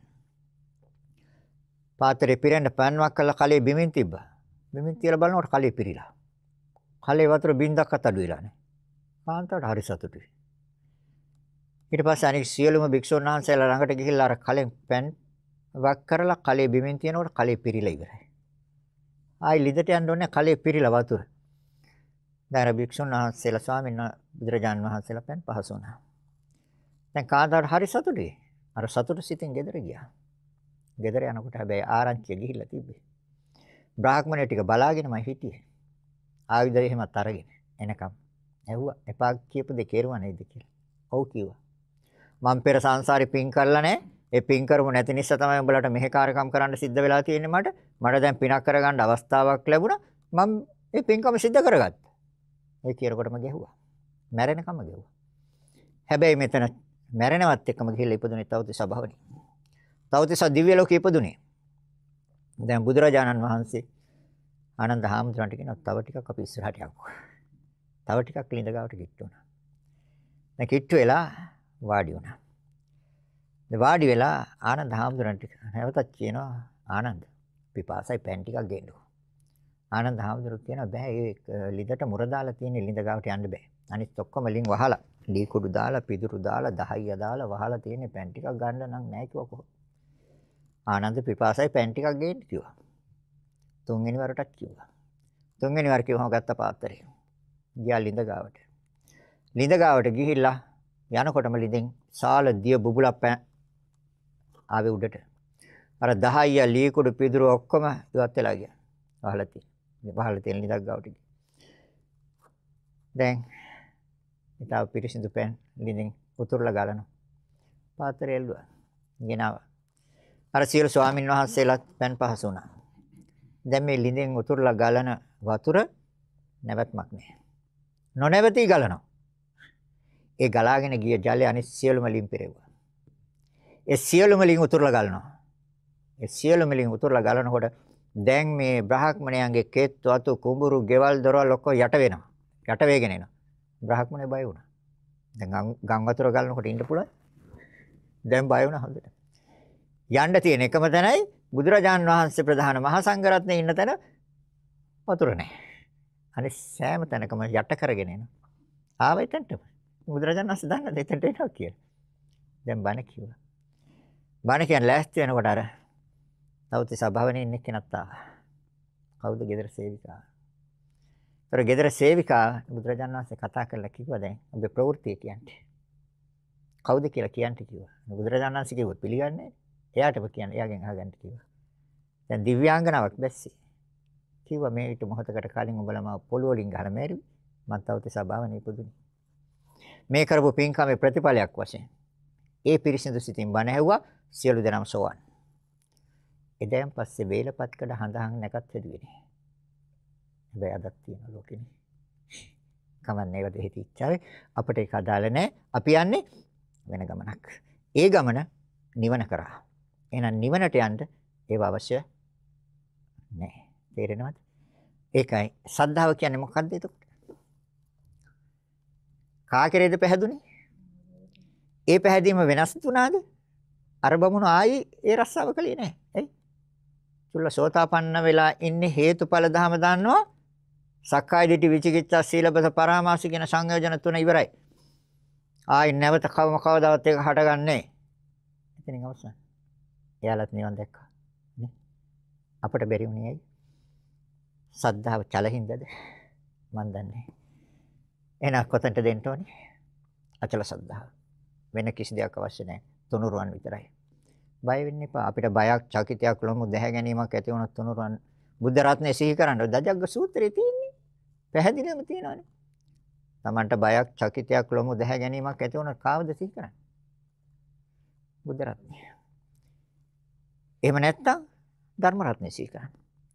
පාත්‍රේ පිරෙන්න පෑන්වක් කළා කලේ බිමින් තිබ්බා. බිමින් තියලා බලනකොට කලේ පිරීලා. කලේ වතුර බින්දක්වත් අඩු වෙලා නැහැ. කාන්තාවට හරි සතුටුයි. ඊට පස්සේ අනික සියලුම භික්ෂුන් වහන්සේලා ළඟට ගිහිල්ලා අර කලෙන් පෑන් වක් කරලා කලේ බිමින් තියනකොට කලේ පිරීලා ඉවරයි. ආයි ලිදට යන්න ඕනේ කලේ පිරීලා වතුර. දැන් අර භික්ෂුන් වහන්සේලා ස්වාමීන් බුදුරජාන් වහන්සේලා පෑන් පහසු වුණා. දැන් කාන්තාවට හරි සතුටුයි. අර සතුට සිතින් ගෙදර ගියා. ගෙදර යනකොට හැබැයි ආරංචිය ගිහිල්ලා තිබ්බේ. බ්‍රාහ්මණය ටික බලාගෙනමයි හිටියේ. ආයුධය එහෙමත් අරගෙන එනකම්. ඇහුවා එපා කියපු දේ කෙරුවා නේද කියලා. ඔව් කිව්වා. මම පෙර සංසාරේ පින් කරලා නැහැ. ඒ පින් කරමු නැති නිසා තමයි උඹලට මෙහෙකාරකම් කරන්න සිද්ධ වෙලා තියෙන්නේ මට. මට දැන් පිනක් කරගන්න අවස්ථාවක් ලැබුණා. මම මේ පින්කම සිද්ධ කරගත්තා. ඒ කියනකොටම ගැහුවා. මැරෙනකම ගැහුවා. හැබැයි මෙතන මැරෙනවත් එක්කම ගිහිල්ලා ඉපදුනේ තවතිසා භවනේ. තවතිසා දිව්‍ය ලෝකෙ ඉපදුනේ. දැන් බුදුරජාණන් වහන්සේ ආනන්ද හාමුදුරන්ට කියනවා තව ටිකක් අපි ඉස්සරහට යමු. තව ටිකක් ලිඳ ගාවට කිට්ටු වුණා. දැන් කිට්ටු වෙලා වාඩි වුණා. දැන් වාඩි වෙලා ආනන්ද හාමුදුරන්ට නැවතත් කියනවා ආනන්ද පිපාසයි පෑන් ටිකක් ගේන්න. ආනන්ද හාමුදුරුවෝ කියනවා බෑ ඒ ලිඳට මුර දාලා තියෙන ලිඳ ගාවට යන්න බෑ. අනිත් ඔක්කොම ලින් වහලා ලී කුඩු දාලා පිදුරු දාලා දහයිය දාලා වහලා තියෙන පෑන් ටිකක් ගන්න නම් නෑ කිව්වා කොහොමද? ආනන්ද පිපාසයි පෑන් ටිකක් ගේන්න කිව්වා. තුන්වෙනි වරටත් කිව්වා. තුන්වෙනි වර කිව්වම ගත්ත පාත්‍රය. ගියා ලිඳ ගාවට. ලිඳ ගාවට ගිහිල්ලා යනකොටම ලිඳෙන් සාල දිය බුබුලක් ආවේ උඩට. අර 10 ලී කුඩු පිදුරු ඔක්කොම ඉවත් වෙලා ගියා. වහලා තියෙන. වහලා තියෙන ලිඳක් ගාවට ගියා. දැන් ඊටව පිරිසිදු පෑන් ලිඳෙන් උතුරලා ගලනවා. පාත්‍රය එල්ලුවා. ගෙනාවා. අර සියලු ස්වාමින් වහන්සේලාත් පෑන් පහසු වුණා. දැන් මේ ලිඳෙන් උතුරලා ගලන වතුර නැවැත්මක් නෑ. නොනැවතී ගලනවා. ඒ ගලාගෙන ගිය ජලය අනිත් සියලුම ලින් පෙරෙවුවා. ඒ සියලුම ලින් උතුරලා ගලනවා. ඒ සියලුම ලින් උතුරලා ගලනකොට දැන් මේ බ්‍රහ්මණයන්ගේ කෙත් වතු කුඹුරු ගෙවල් දොරවල් ඔක්කොම යට වෙනවා. යට වෙගෙන එනවා. බ්‍රහ්මණය බය වුණා. දැන් ගම් වතුර ගලනකොට ඉන්න පුළුවන්. දැන් බය වුණා හොඳට. යන්න තියෙන එකම තැනයි බුදුරජාන් වහන්සේ ප්‍රධාන මහා සංඝරත්නයේ ඉන්න තැන වතුර නැහැ. අනිත් සෑම තැනකම යට කරගෙන එනවා. ආව එතනට. බුදුරජාණන් වහන්සේ දන්නද එතනට එනවා කියලා. දැන් බණ කිව්වා. බණ කියන්නේ ලෑස්ති වෙනකොට අර තවතිසා භවනේ ඉන්න කෙනත් ආවා. කවුද ගෙදර සේවිකාව? ඒතර ගෙදර සේවිකාව බුදුරජාණන් වහන්සේ කතා කරලා කිව්වා දැන් ඔබේ ප්‍රවෘත්තිය කියන්නේ. කවුද කියලා කියන්න කිව්වා. බුදුරජාණන් වහන්සේ කිව්වොත් පිළිගන්නේ එයාටම කියන්න එයාගෙන් අහගන්න කිව්වා. දැන් දිව්‍යාංගනාවක් බැස්සේ. කිව්වා මේ ඊට මොහොතකට කලින් ඔබලම පොළොව වලින් ගහලා මෑරුවේ. මම තවතිසා භවනේ ඉපදුනේ. මේ කරපු පින්කමේ ප්‍රතිඵලයක් වශයෙන් ඒ පිරිසිදු සිතින් බණ ඇහුවා සියලු දෙනාම සෝවන්. එදයන් පස්සේ වේලපත්කඩ හඳහන් නැකත් හැදුවේ නෑ. හැබැයි අදත් තියෙන ලෝකෙනේ. කමන්නේ ඒකට හිත ඉච්චාවේ අපිට ඒක අදාළ නෑ. අපි යන්නේ වෙන ගමනක්. ඒ ගමන නිවන කරා. එහෙනම් නිවනට යන්න ඒව අවශ්‍ය නෑ. තේරෙනවද? ඒකයි සද්ධාව කියන්නේ මොකක්ද එතකොට? කා කෙරේද පැහැදුනේ? ඒ පැහැදීම වෙනස් වුණාද? අර බමුණු ආයි ඒ රස්සාව කළේ නැහැ. ඇයි? චුල්ල සෝතාපන්න වෙලා ඉන්නේ හේතුඵල ධම දන්නවා. සක්කාය දිට්ඨි විචිකිච්ඡා සීලබස පරාමාස කියන සංයෝජන තුන ඉවරයි. ආයි නැවත කවම කවදාවත් ඒක හටගන්නේ එතනින් අවසන්. එයාලත් නිවන් දැක්කා. නේ? අපිට බැරි වුණේ ඇයි? සද්ධාව චලින්දද? මන් දන්නේ. එහෙනම් කොතනට දෙන්න ඕනේ? අචල සද්ධාව. වෙන කිසි දෙයක් අවශ්‍ය නැහැ. තුනුරුවන් විතරයි. බය වෙන්න එපා. අපිට බයක්, චකිතයක්, ලොමු දැහැ ගැනීමක් ඇති වුණොත් තුනුරුවන් බුද්ධ රත්නය සිහි කරන්න දජග්ග සූත්‍රයේ තියෙන්නේ. පැහැදිලිවම තියෙනවානේ. Tamanට බයක්, චකිතයක්, ලොමු දැහැ ගැනීමක් ඇති වුණොත් කාවද සිහි කරන්නේ? බුද්ධ රත්නය. එහෙම නැත්තම් ධර්ම රත්නය සිහි කරන්න.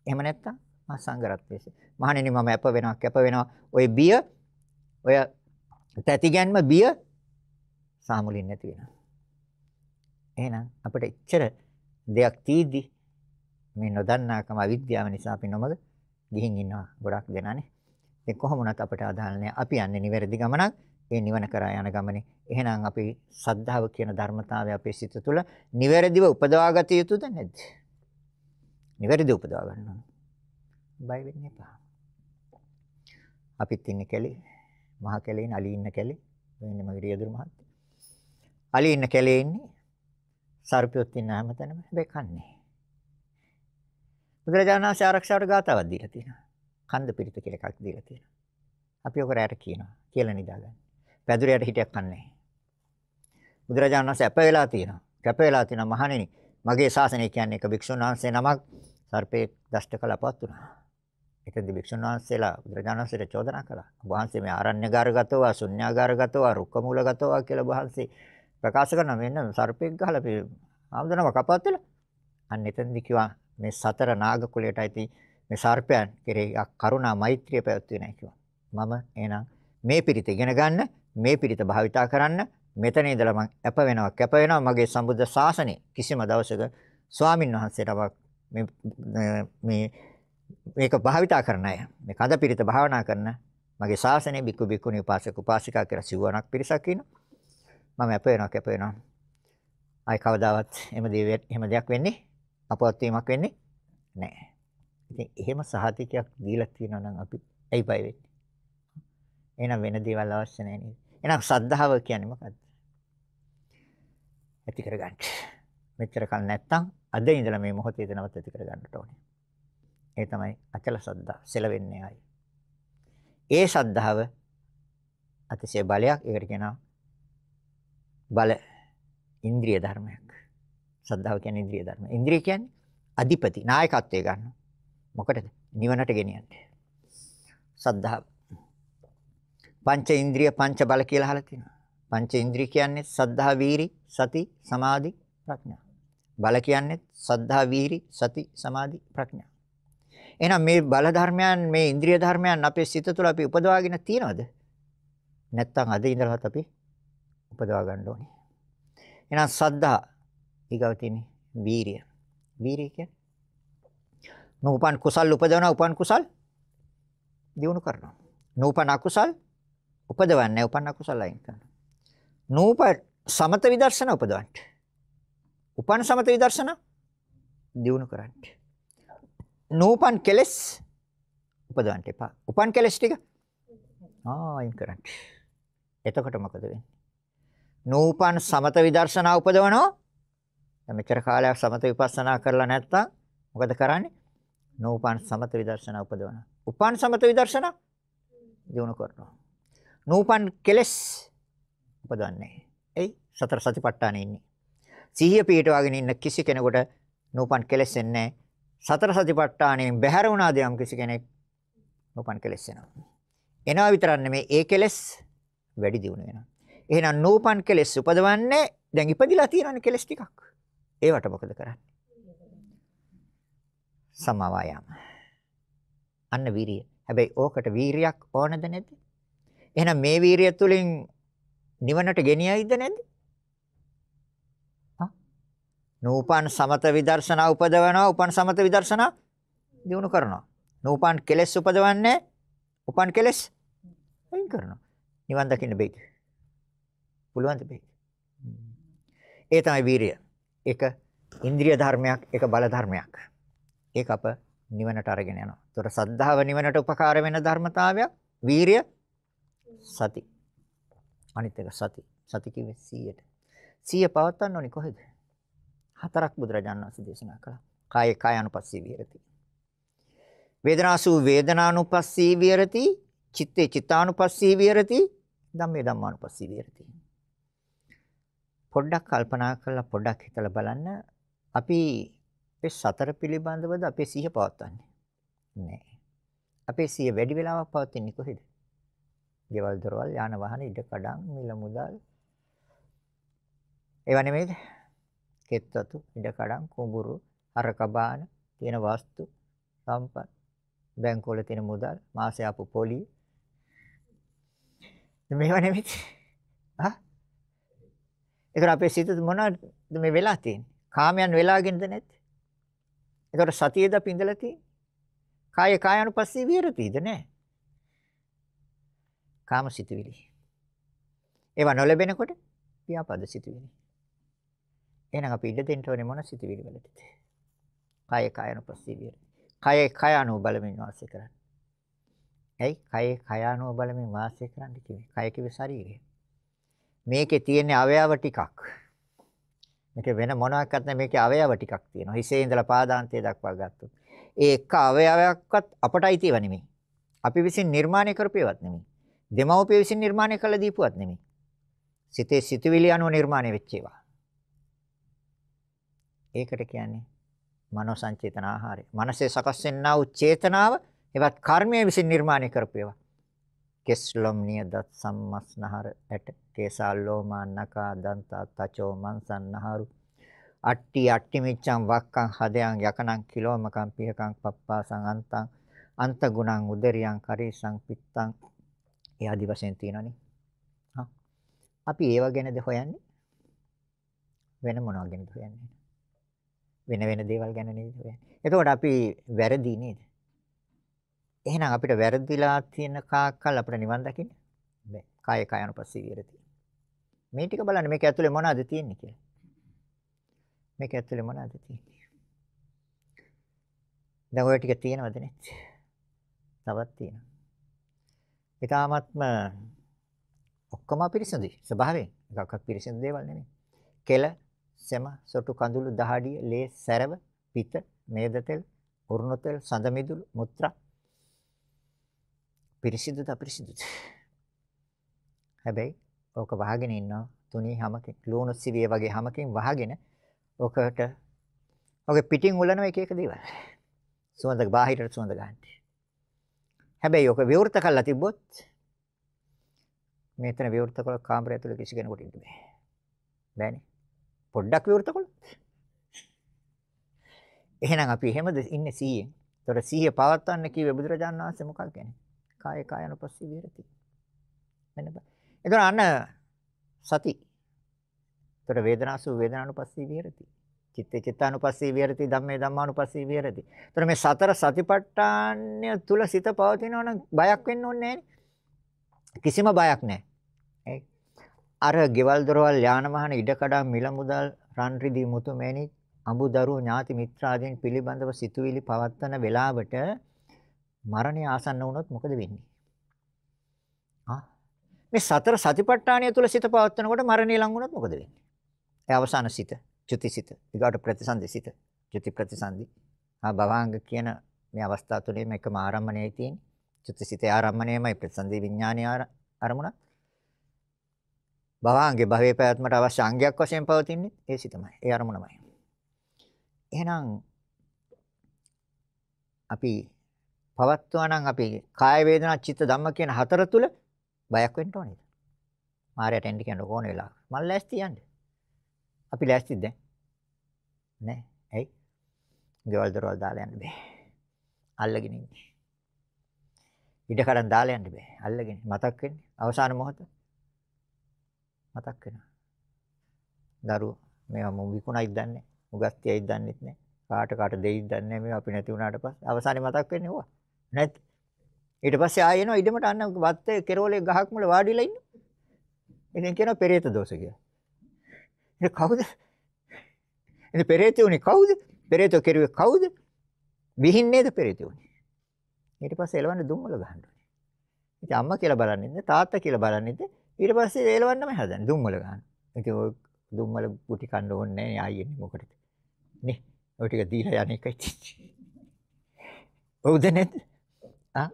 එහෙම නැත්තම් මා සංඝ රත්නය. මහණෙනි මම අප වෙනවා, කැප වෙනවා. ওই බිය ඔය තැති ගැන්ම බිය සාමුලින් නැති වෙනවා. එහෙනම් අපිට එච්චර දෙයක් තීදි මේ නොදන්නාකම අවිද්‍යාව නිසා අපි නොමග ගිහින් ඉන්නවා ගොඩක් දෙනානේ. ඉතින් කොහොම වුණත් අපිට අදාළ නැහැ. අපි යන්නේ නිවැරදි ගමනක්. ඒ නිවන කරා යන ගමනේ. එහෙනම් අපි සද්ධාව කියන ධර්මතාවය අපේ සිත තුළ නිවැරදිව උපදවාගත යුතුද නැද්ද? නිවැරදිව උපදවා ගන්න ඕන. බය වෙන්න එපා. අපිත් ඉන්නේ කැලේ. මහ කැලේ ඉන්න අලි ඉන්න කැලේ. වෙන්නේ මගේ රියදුරු මහත්තයා. අලි ඉන්න කැලේ ඉන්නේ. සර්පියොත් ඉන්න හැමතැනම හැබැයි කන්නේ. බුදුරජාණන් වහන්සේ ආරක්ෂාවට ගාතාවක් දීලා තියෙනවා. කන්ද පිරිත කියලා එකක් දීලා තියෙනවා. අපි ඔක රැයට කියනවා කියලා නිදාගන්න. පැදුරයට හිටියක් කන්නේ. බුදුරජාණන් වහන්සේ අප වෙලා තියෙනවා. කැප වෙලා තියෙනවා මහණෙනි. මගේ ශාසනය කියන්නේ එක භික්ෂුන් වහන්සේ නමක් සර්පේ දෂ්ට කළපත් වුණා. එතෙන්දී භික්ෂුන් වහන්සේලා බුදුරජාණන් වහන්සේට චෝදනා කළා. වහන්සේ මේ ආරණ්‍යගාරගතව, ශුන්‍යාගාරගතව, රුක්කමූලගතව කියලා වහන්සේ ප්‍රකාශ කරන මෙන්න සර්පෙක් ගහලා මේ ආම්දනම කපත් වෙලා. අන්න එතෙන්දී කිව්වා මේ සතර නාග කුලයට අයිති මේ සර්පයන් කෙරෙහි කරුණා මෛත්‍රිය පැවැත්වුවේ නැහැ කිව්වා. මම එහෙනම් මේ පිරිත ඉගෙන ගන්න, මේ පිරිත භාවිතා කරන්න, මෙතන ඉඳලා මම අප වෙනවා, කැප වෙනවා මගේ සම්බුද්ධ ශාසනය. කිසිම දවසක ස්වාමින් වහන්සේටවත් මේ මේ මේක භාවිතා කරන අය මේ කඳ පිරිත භාවනා කරන මගේ ශාසනයේ බිකු බිකුණි උපාසක උපාසිකා කියලා සිවණක් පිරිසක් ඉන්නවා මම අප වෙනවා කැප වෙනවා ආයි කවදාවත් එහෙම දෙයක් එහෙම දෙයක් වෙන්නේ අපවත් වීමක් වෙන්නේ නැහැ. ඉතින් එහෙම සහතිකයක් දීලා තියෙනවා නම් අපි ඇයි බය වෙන්නේ? එහෙනම් වෙන දේවල් අවශ්‍ය නැහැ නේද? එහෙනම් සද්ධාව කියන්නේ මොකද්ද? ඇති කරගන්න. මෙච්චර කල් නැත්තම් අද ඉඳලා මේ මොහොතේ දනවත් ඇති කරගන්නට ඕනේ. ඒ තමයි අචල සද්ධා සෙලවෙන්නේ ආයි. ඒ සද්ධාව අතිශය බලයක්. ඒකට කියනවා බල ඉන්ද්‍රිය ධර්මයක්. සද්ධාව කියන්නේ ඉන්ද්‍රිය ධර්ම. ඉන්ද්‍රිය කියන්නේ අධිපති නායකත්වය ගන්න. මොකටද? නිවනට ගෙනියන්න. සද්ධාව. පංච ඉන්ද්‍රිය පංච බල කියලා අහලා තියෙනවා. පංච ඉන්ද්‍රිය කියන්නේ සද්ධා වීරි සති සමාධි ප්‍රඥා. බල කියන්නේ සද්ධා වීරි සති සමාධි ප්‍රඥා. එහෙනම් මේ බල ධර්මයන් මේ ඉන්ද්‍රිය ධර්මයන් අපේ සිත තුළ අපි උපදවාගෙන තියනවද? නැත්තම් අද ඉඳලාත් අපි උපදවා ගන්න ඕනේ. එහෙනම් සද්ධා ඊගව තියෙන්නේ වීරිය. වීරිය කියන්නේ නූපන් කුසල් උපදවන උපන් කුසල් දිනු කරනවා. නූපන් අකුසල් උපදවන්නේ උපන් අකුසල් අයින් කරනවා. නූප සමත විදර්ශන උපදවන්න. උපන් සමත විදර්ශන දිනු කරන්න. නූපන් කෙලස් උපදවන්න එපා. උපන් කෙලස් ටික ආ අයින් කරන්න. එතකොට මොකද වෙන්නේ? නූපන් සමත විදර්ශනා උපදවනවා. දැන් මෙච්චර කාලයක් සමත විපස්සනා කරලා නැත්තම් මොකද කරන්නේ? නූපන් සමත විදර්ශනා උපදවනවා. උපන් සමත විදර්ශනා දිනු කරනවා. නූපන් කෙලස් උපදවන්නේ. එයි සතර සතිපට්ඨානේ ඉන්නේ. සිහිය පිටවාගෙන ඉන්න කිසි කෙනෙකුට නූපන් කෙලස් එන්නේ නැහැ. සතර සතිපට්ඨාණයෙන් බැහැර වුණාද යම් කිසි කෙනෙක් නූපන් කෙලස් එනවා. එනවා විතරක් නෙමෙයි ඒ කෙලස් වැඩි දියුණු වෙනවා. එහෙනම් නූපන් කෙලස් උපදවන්නේ දැන් ඉපදිලා තියෙනනේ කෙලස් ටිකක්. ඒවට මොකද කරන්නේ? සමවායම. අන්න වීරිය. හැබැයි ඕකට වීරියක් ඕනද නැද්ද? එහෙනම් මේ වීරිය තුලින් නිවනට ගෙනියයිද නැද්ද? නූපන් සමත විදර්ශනා උපදවනවා උපන් සමත විදර්ශනා දිනු කරනවා නූපන් කෙලෙස් උපදවන්නේ උපන් කෙලෙස් අයින් කරනවා නිවන් දකින්න බෑද පුළුවන් දෙයක් ඒ තමයි වීරිය. ඒක ඉන්ද්‍රිය ධර්මයක් ඒක බල ධර්මයක්. ඒක අප නිවනට අරගෙන යනවා. ඒතර සද්ධාව නිවනට උපකාර වෙන ධර්මතාවයක් වීරිය සති. අනිත් එක සති. සති කිව්වේ 100ට 100 පවත්වන්න ඕනි කොහෙද? හතරක් බුදුරජාණන් වහන්සේ දේශනා කළා. කායේ කායानुපස්සී විහෙරති. වේදනාසු වේදනානුපස්සී විහෙරති, චිත්තේ චිත්තානුපස්සී විහෙරති, ධම්මේ ධම්මානුපස්සී විහෙරති. පොඩ්ඩක් කල්පනා කරලා පොඩ්ඩක් හිතලා බලන්න අපි මේ සතර පිළිබඳවද අපේ සිහිය පවත්වන්නේ නෑ. අපේ සිහිය වැඩි වෙලාවක් පවතින්නේ කොහෙද? ගෙවල් දොරවල් යාන වාහන ඉඩ කඩම් මිල මුදල් ඒවා නෙමෙයිද? කෙත්වතු, ඉඩකඩම්, කුඹුරු, හරකබාන තියෙන වස්තු, සම්පත්, බැංකුවල තියෙන මුදල්, මාසේ ආපු පොලි. මේවා නෙමෙයි. ආ? ඒතර අපේ සිත මොනවද මේ වෙලා තියෙන්නේ? කාමයන් වෙලාගෙනද නැද්ද? ඒතර සතියේද පිඳලා තියෙන්නේ? කාය කායනුපස්සී විහෙරතිද නැහැ? කාම සිතුවිලි. ඒවා නොලැබෙනකොට ව්‍යාපාද සිතුවිලි. එහෙනම් අපි ඉඩ දෙන්න ඕනේ මොන සිතුවිලි වලටද? කය කයන පස්සේ විහෙර. කය කය අනු බලමින් වාසය කරන්න. ඇයි? කයේ කය අනුව බලමින් වාසය කරන්න කිව්වේ. කය කිව්වේ ශරීරය. මේකේ තියෙන අවයව ටිකක්. මේකේ වෙන මොනවාක්වත් නැහැ මේකේ අවයව ටිකක් තියෙනවා. හිසේ ඉඳලා පාදාන්තය දක්වා ගත්තොත්. ඒ එක අවයවයක්වත් අපට අයිතිව නෙමෙයි. අපි විසින් නිර්මාණය කරපේවත් නෙමෙයි. දෙමව්පිය විසින් නිර්මාණය කළ දීපුවත් නෙමෙයි. සිතේ සිතුවිලි අනුව නිර්මාණය වෙච්ච ඒවා. ඒකට කියන්නේ මනෝ සංචේතන ආහාරය. මනසේ සකස් වෙන්නා වූ චේතනාව එවත් කර්මය විසින් නිර්මාණය කරපේවා. කෙස්ලොම් නියදත් සම්මස්නහර ඇට කේසාල්ලෝමා නකා දන්තා තචෝ මන්සන්නහරු අට්ටි අට්ටි මිච්ඡං වක්කං හදයන් යකනං කිලෝමකං පියකං පප්පාසං අන්තං අන්ත ගුණං උදරියං කරීසං පිත්තං ඒ ආදි වශයෙන් තියෙනනේ. හා. අපි ඒව ගැනද හොයන්නේ? වෙන මොනවා ගැනද හොයන්නේ? වෙන වෙන දේවල් ගැන නේද හොයන්නේ. එතකොට අපි වැරදි නේද? එහෙනම් අපිට වැරදිලා තියෙන කාක්කල් අපිට නිවන් දකින්න බෑ. කාය කායනුපස්සී විරති. මේ ටික බලන්න මේක ඇතුලේ මොනවද තියෙන්නේ කියලා. මේක ඇතුලේ මොනවද තියෙන්නේ? දැන් ඔය ටික තියෙනවද නැත්? තවත් තියෙනවා. ඊටාත්ම ඔක්කොම පිරිසිදුයි ස්වභාවයෙන්. එකක්වත් පිරිසිදු දේවල් නෙමෙයි. කෙල, සෙම, සොටු කඳුළු, දහඩිය, ලේ, සැරව, පිත, මේද තෙල්, උරුණු තෙල්, සඳ මිදුළු, මුත්‍රා පිරිසිදුද අපිරිසිදුද? හැබැයි ඕක වහගෙන ඉන්නවා තුනී හැමකින් ලුණු සිවිය වගේ හැමකින් වහගෙන ඕකට ඔගේ පිටින් උලන එක එක දේවල්. සුවඳ බාහිරට සුවඳ ගන්න. හැබැයි ඔක විවෘත කරලා තිබ්බොත් මෙතන විවෘත කළ කාමරය ඇතුළේ කිසි කෙනෙකුට ඉන්න බෑ. බෑනේ. පොඩ්ඩක් විවෘත කළොත්. එහෙනම් අපි එහෙමද ඉන්නේ 100ෙන්. ඒතර 100 පවත්වන්න කිව්වේ බුදුරජාණන් වහන්සේ මොකක් ගැන? කාය කායනුපස්සී විහෙරති. මෙන්න බා. එතන අන්න සති. එතකොට වේදනාසු වේදනානුපස්සී විහෙරති. චිත්තේ චිත්තානුපස්සී විහෙරති ධම්මේ ධම්මානුපස්සී විහෙරති. එතකොට මේ සතර සතිපට්ඨාන්‍ය තුල සිත පවතිනවා නම් බයක් වෙන්න ඕනේ කිසිම බයක් නැහැ. අර ගෙවල් දොරවල් යාන වාහන ඉඩකඩම් මිල මුදල් රන් රිදී මුතු මැණික් අඹදරු ඥාති මිත්‍රාදීන් පිළිබඳව සිතුවිලි පවත්වන වෙලාවට මරණය ආසන්න වුණොත් මොකද වෙන්නේ? ආ මේ සතර සතිපට්ඨානය තුල සිත පවත්වනකොට මරණය ලඟ වුණොත් මොකද වෙන්නේ? ඒ අවසාන සිත, චුති සිත, ඊගාට ප්‍රතිසන්දි සිත, චුති ප්‍රතිසන්දි. ආ භවාංග කියන මේ අවස්ථා තුනේම එකම ආරම්භණයයි තියෙන්නේ. චුති සිතේ ආරම්භණයමයි ප්‍රතිසන්දි විඥානයේ ආරමුණ. භවාංගේ භවයේ පැවැත්මට අවශ්‍ය අංගයක් වශයෙන් පවතින්නේ ඒ සිතමයි. ඒ ආරමුණමයි. එහෙනම් අපි පවත්වා නම් අපි කාය වේදනා චිත්ත ධම්ම කියන හතර තුල බයක් වෙන්න ඕනේද? මාරයට එන්න කියන ඕන වෙලාව. මම ලෑස්ති යන්න. අපි ලෑස්තිද දැන්? නෑ. ඇයි? ගෙවල් දොරවල් දාලා යන්න බෑ. අල්ලගෙන ඉන්නේ. ඉඩ කඩන් දාලා යන්න බෑ. අල්ලගෙන මතක් වෙන්නේ අවසාන මොහොත. මතක් වෙනවා. දරුවෝ මේවා මු විකුණයිද දන්නේ. මුගස්තියයිද දන්නෙත් නෑ. කාට කාට දෙයිද දන්නේ නෑ. මේවා අපි නැති වුණාට පස්සේ අවසානයේ මතක් වෙන්නේ ඕවා. නැත්. ඊට පස්සේ ආයෙ එනවා ඉඩමට අන්න වත්තේ කෙරෝලේ ගහක් මුල වාඩිලා ඉන්න. ඉතින් කියනවා පෙරේත දෝෂ කියලා. ඉතින් කවුද? ඉතින් පෙරේතය උනේ කවුද? පෙරේතෝ කෙරුවේ කවුද? විහින් නේද පෙරේතය උනේ. ඊට පස්සේ එලවන්න දුම්වල ගහන්න ඕනේ. ඉතින් අම්මා කියලා බලන්නේ තාත්තා කියලා බලන්නේ ඊට පස්සේ එලවන්නම හදන්නේ දුම්වල ගහන්න. ඉතින් ඔය දුම්වල ගුටි කන්න ඕනේ නැහැ ආයෙ මොකටද? නේ ඔය ටික දීලා යන්නේ එකයි. ඔව්ද නැද්ද? ආ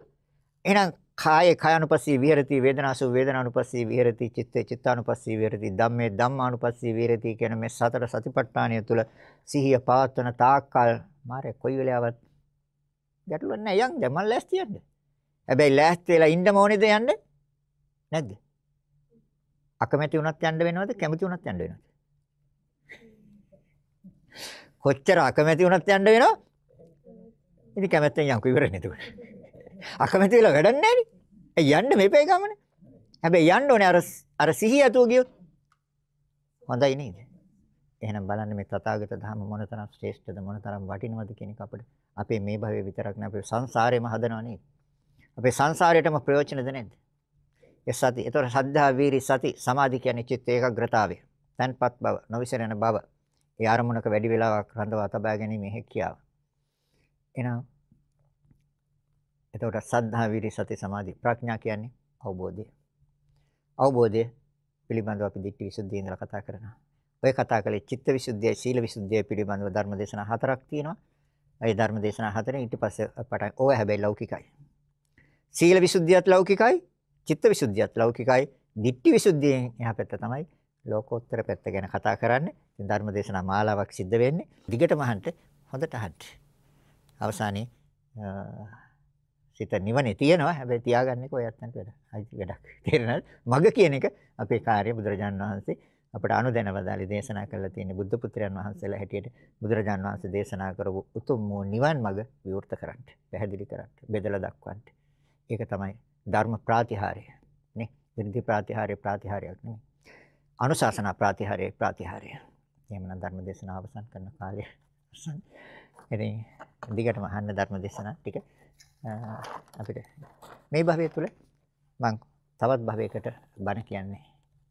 එහෙනම් කායේ කායනුපස්සී විහෙරති වේදනාසු වේදනානුපස්සී විහෙරති චිත්තේ චිත්තානුපස්සී විහෙරති ධම්මේ ධම්මානුපස්සී විහෙරති කියන මේ සතර සතිපට්ඨානය තුල සිහිය පවත්වන තාක්කල් මාරේ කොයි වෙලාවත් ගැටලුවක් නැහැ යන් දැන් මම ලෑස්ති යන්න. හැබැයි ලෑස්ති වෙලා ඉන්න ඕනේද යන්න? නැද්ද? අකමැති වුණත් යන්න වෙනවද? කැමති වුණත් යන්න වෙනවද? කොච්චර අකමැති වුණත් යන්න වෙනවද? ඉතින් කැමැත්තෙන් යන්කෝ ඉවරනේ එතකොට. අකමැති වෙලා වැඩක් නැහැ නේ. යන්න මේපේ ගමන. හැබැයි යන්න ඕනේ අර අර සිහිය ඇතුව ගියොත්. හොඳයි නේද? එහෙනම් බලන්න මේ තථාගත ධර්ම මොනතරම් ශ්‍රේෂ්ඨද මොනතරම් වටිනවද කියන එක අපිට අපේ මේ භවයේ විතරක් නෙවෙයි අපේ සංසාරේම හදනවා නේද? අපේ සංසාරේටම ප්‍රයෝජනද නැද්ද? ඒ සති. ඒතර ශ්‍රද්ධා, වීරි, සති, සමාධි කියන්නේ චිත්ත ඒකාග්‍රතාවය. තන්පත් බව, නොවිසරණ බව. ඒ ආරමුණක වැඩි වෙලාවක් රඳවා තබා ගැනීම හැකියාව. එහෙනම් එතකොට සද්ධා විරි සති සමාධි ප්‍රඥා කියන්නේ අවබෝධය. අවබෝධය පිළිබඳව අපි දිට්ඨි විසුද්ධිය ඉඳලා කතා කරනවා. ඔය කතා කළේ චිත්ත විසුද්ධිය, සීල විසුද්ධිය පිළිබඳව ධර්ම දේශනා හතරක් තියෙනවා. ඒ ධර්ම දේශනා හතරෙන් ඊට පස්සේ පටන් ඕව හැබැයි ලෞකිකයි. සීල විසුද්ධියත් ලෞකිකයි, චිත්ත විසුද්ධියත් ලෞකිකයි, දිට්ඨි විසුද්ධියෙන් එහා පැත්ත තමයි ලෝකෝත්තර පැත්ත ගැන කතා කරන්නේ. ඉතින් ධර්ම දේශනා මාලාවක් සිද්ධ වෙන්නේ. දිගටම අහන්න හොඳට අහන්න. අවසානයේ සිත නිවනේ තියෙනවා. හැබැයි තියාගන්නේක ඔයත් නැත් වැඩ. අයිති වැඩක්. තේරෙනවද? මග කියන එක අපේ කාර්ය බුදුරජාණන් වහන්සේ අපට අනුදැන වදාළි දේශනා කළා තියෙන බුද්ධ පුත්‍රයන් වහන්සේලා හැටියට බුදුරජාණන් වහන්සේ දේශනා කරපු උතුම් වූ නිවන් මඟ විවෘත කරන්න, පැහැදිලි කරන්න, බෙදලා දක්වන්න. ඒක තමයි ධර්ම ප්‍රාතිහාර්ය. නේ? විරුද්ධ ප්‍රාතිහාර්ය ප්‍රාතිහාර්යයක් නෙමෙයි. අනුශාසනා ප්‍රාතිහාර්ය ප්‍රාතිහාර්ය. එහෙමනම් ධර්ම දේශනාව අවසන් කරන කාලය අවසන්. ඉතින් දිගටම අහන්න ධර්ම දේශනා ටික අපිට මේ භවය තුල මම තවත් භවයකට බණ කියන්නේ.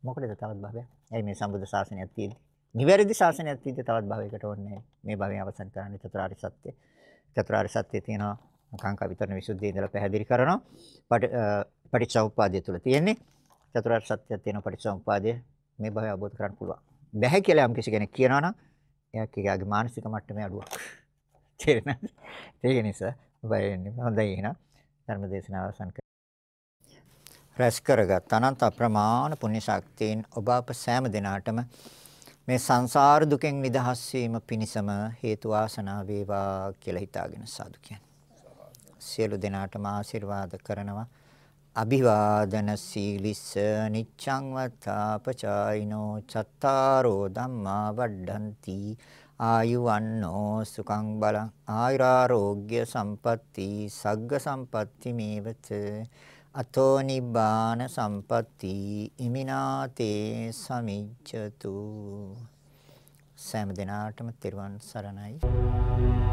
මොකටද තවත් භවයක්? ඇයි මේ සම්බුද්ධ ශාසනයක් තියෙන්නේ? නිවැරදි ශාසනයක් තියෙද්දි තවත් භවයකට ඕනේ මේ භවය අවසන් කරන්නේ චතුරාර්ය සත්‍ය. චතුරාර්ය සත්‍ය තියෙනවා කාංකා විතරන විසුද්ධිය ඉඳලා පැහැදිලි කරනවා. පටිච්චසමුප්පාදය තුල තියෙන්නේ චතුරාර්ය සත්‍යයක් තියෙනවා පටිච්චසමුප්පාදය මේ භවය අවබෝධ කරගන්න පුළුවන්. බැහැ කියලා යම් කිසි කෙනෙක් කියනවා නම් එයා කියාගේ මානසික මට්ටමේ අඩුවක්. තේරෙනවද? ඒක නිසා බය වෙන්නේ. හොඳයි එහෙනම් ධර්ම දේශනාව අවසන් රැස් කරගත් අනන්ත අප්‍රමාණ පුණ්‍ය ශක්තියෙන් ඔබ අප සෑම දිනාටම මේ සංසාර දුකෙන් නිදහස් වීම පිණිසම හේතු වාසනා වේවා කියලා හිතාගෙන සාදු සියලු දෙනාටම ආශිර්වාද කරනවා. අභිවාදන සීලිස්ස නිච්ඡං වත්තාපචායිනෝ චත්තාරෝ ධම්මා වඩ්ඩಂತಿ ආයුවන්නෝ සුඛං බලං. ආයුරාෝග්‍ය සම්පatti සග්ග සම්පatti මේවච. අතෝ නිබ්බාන සම්පatti ඉමිනාතේ සමිච්ඡතු. සෑම දිනාටම තෙරුවන් සරණයි.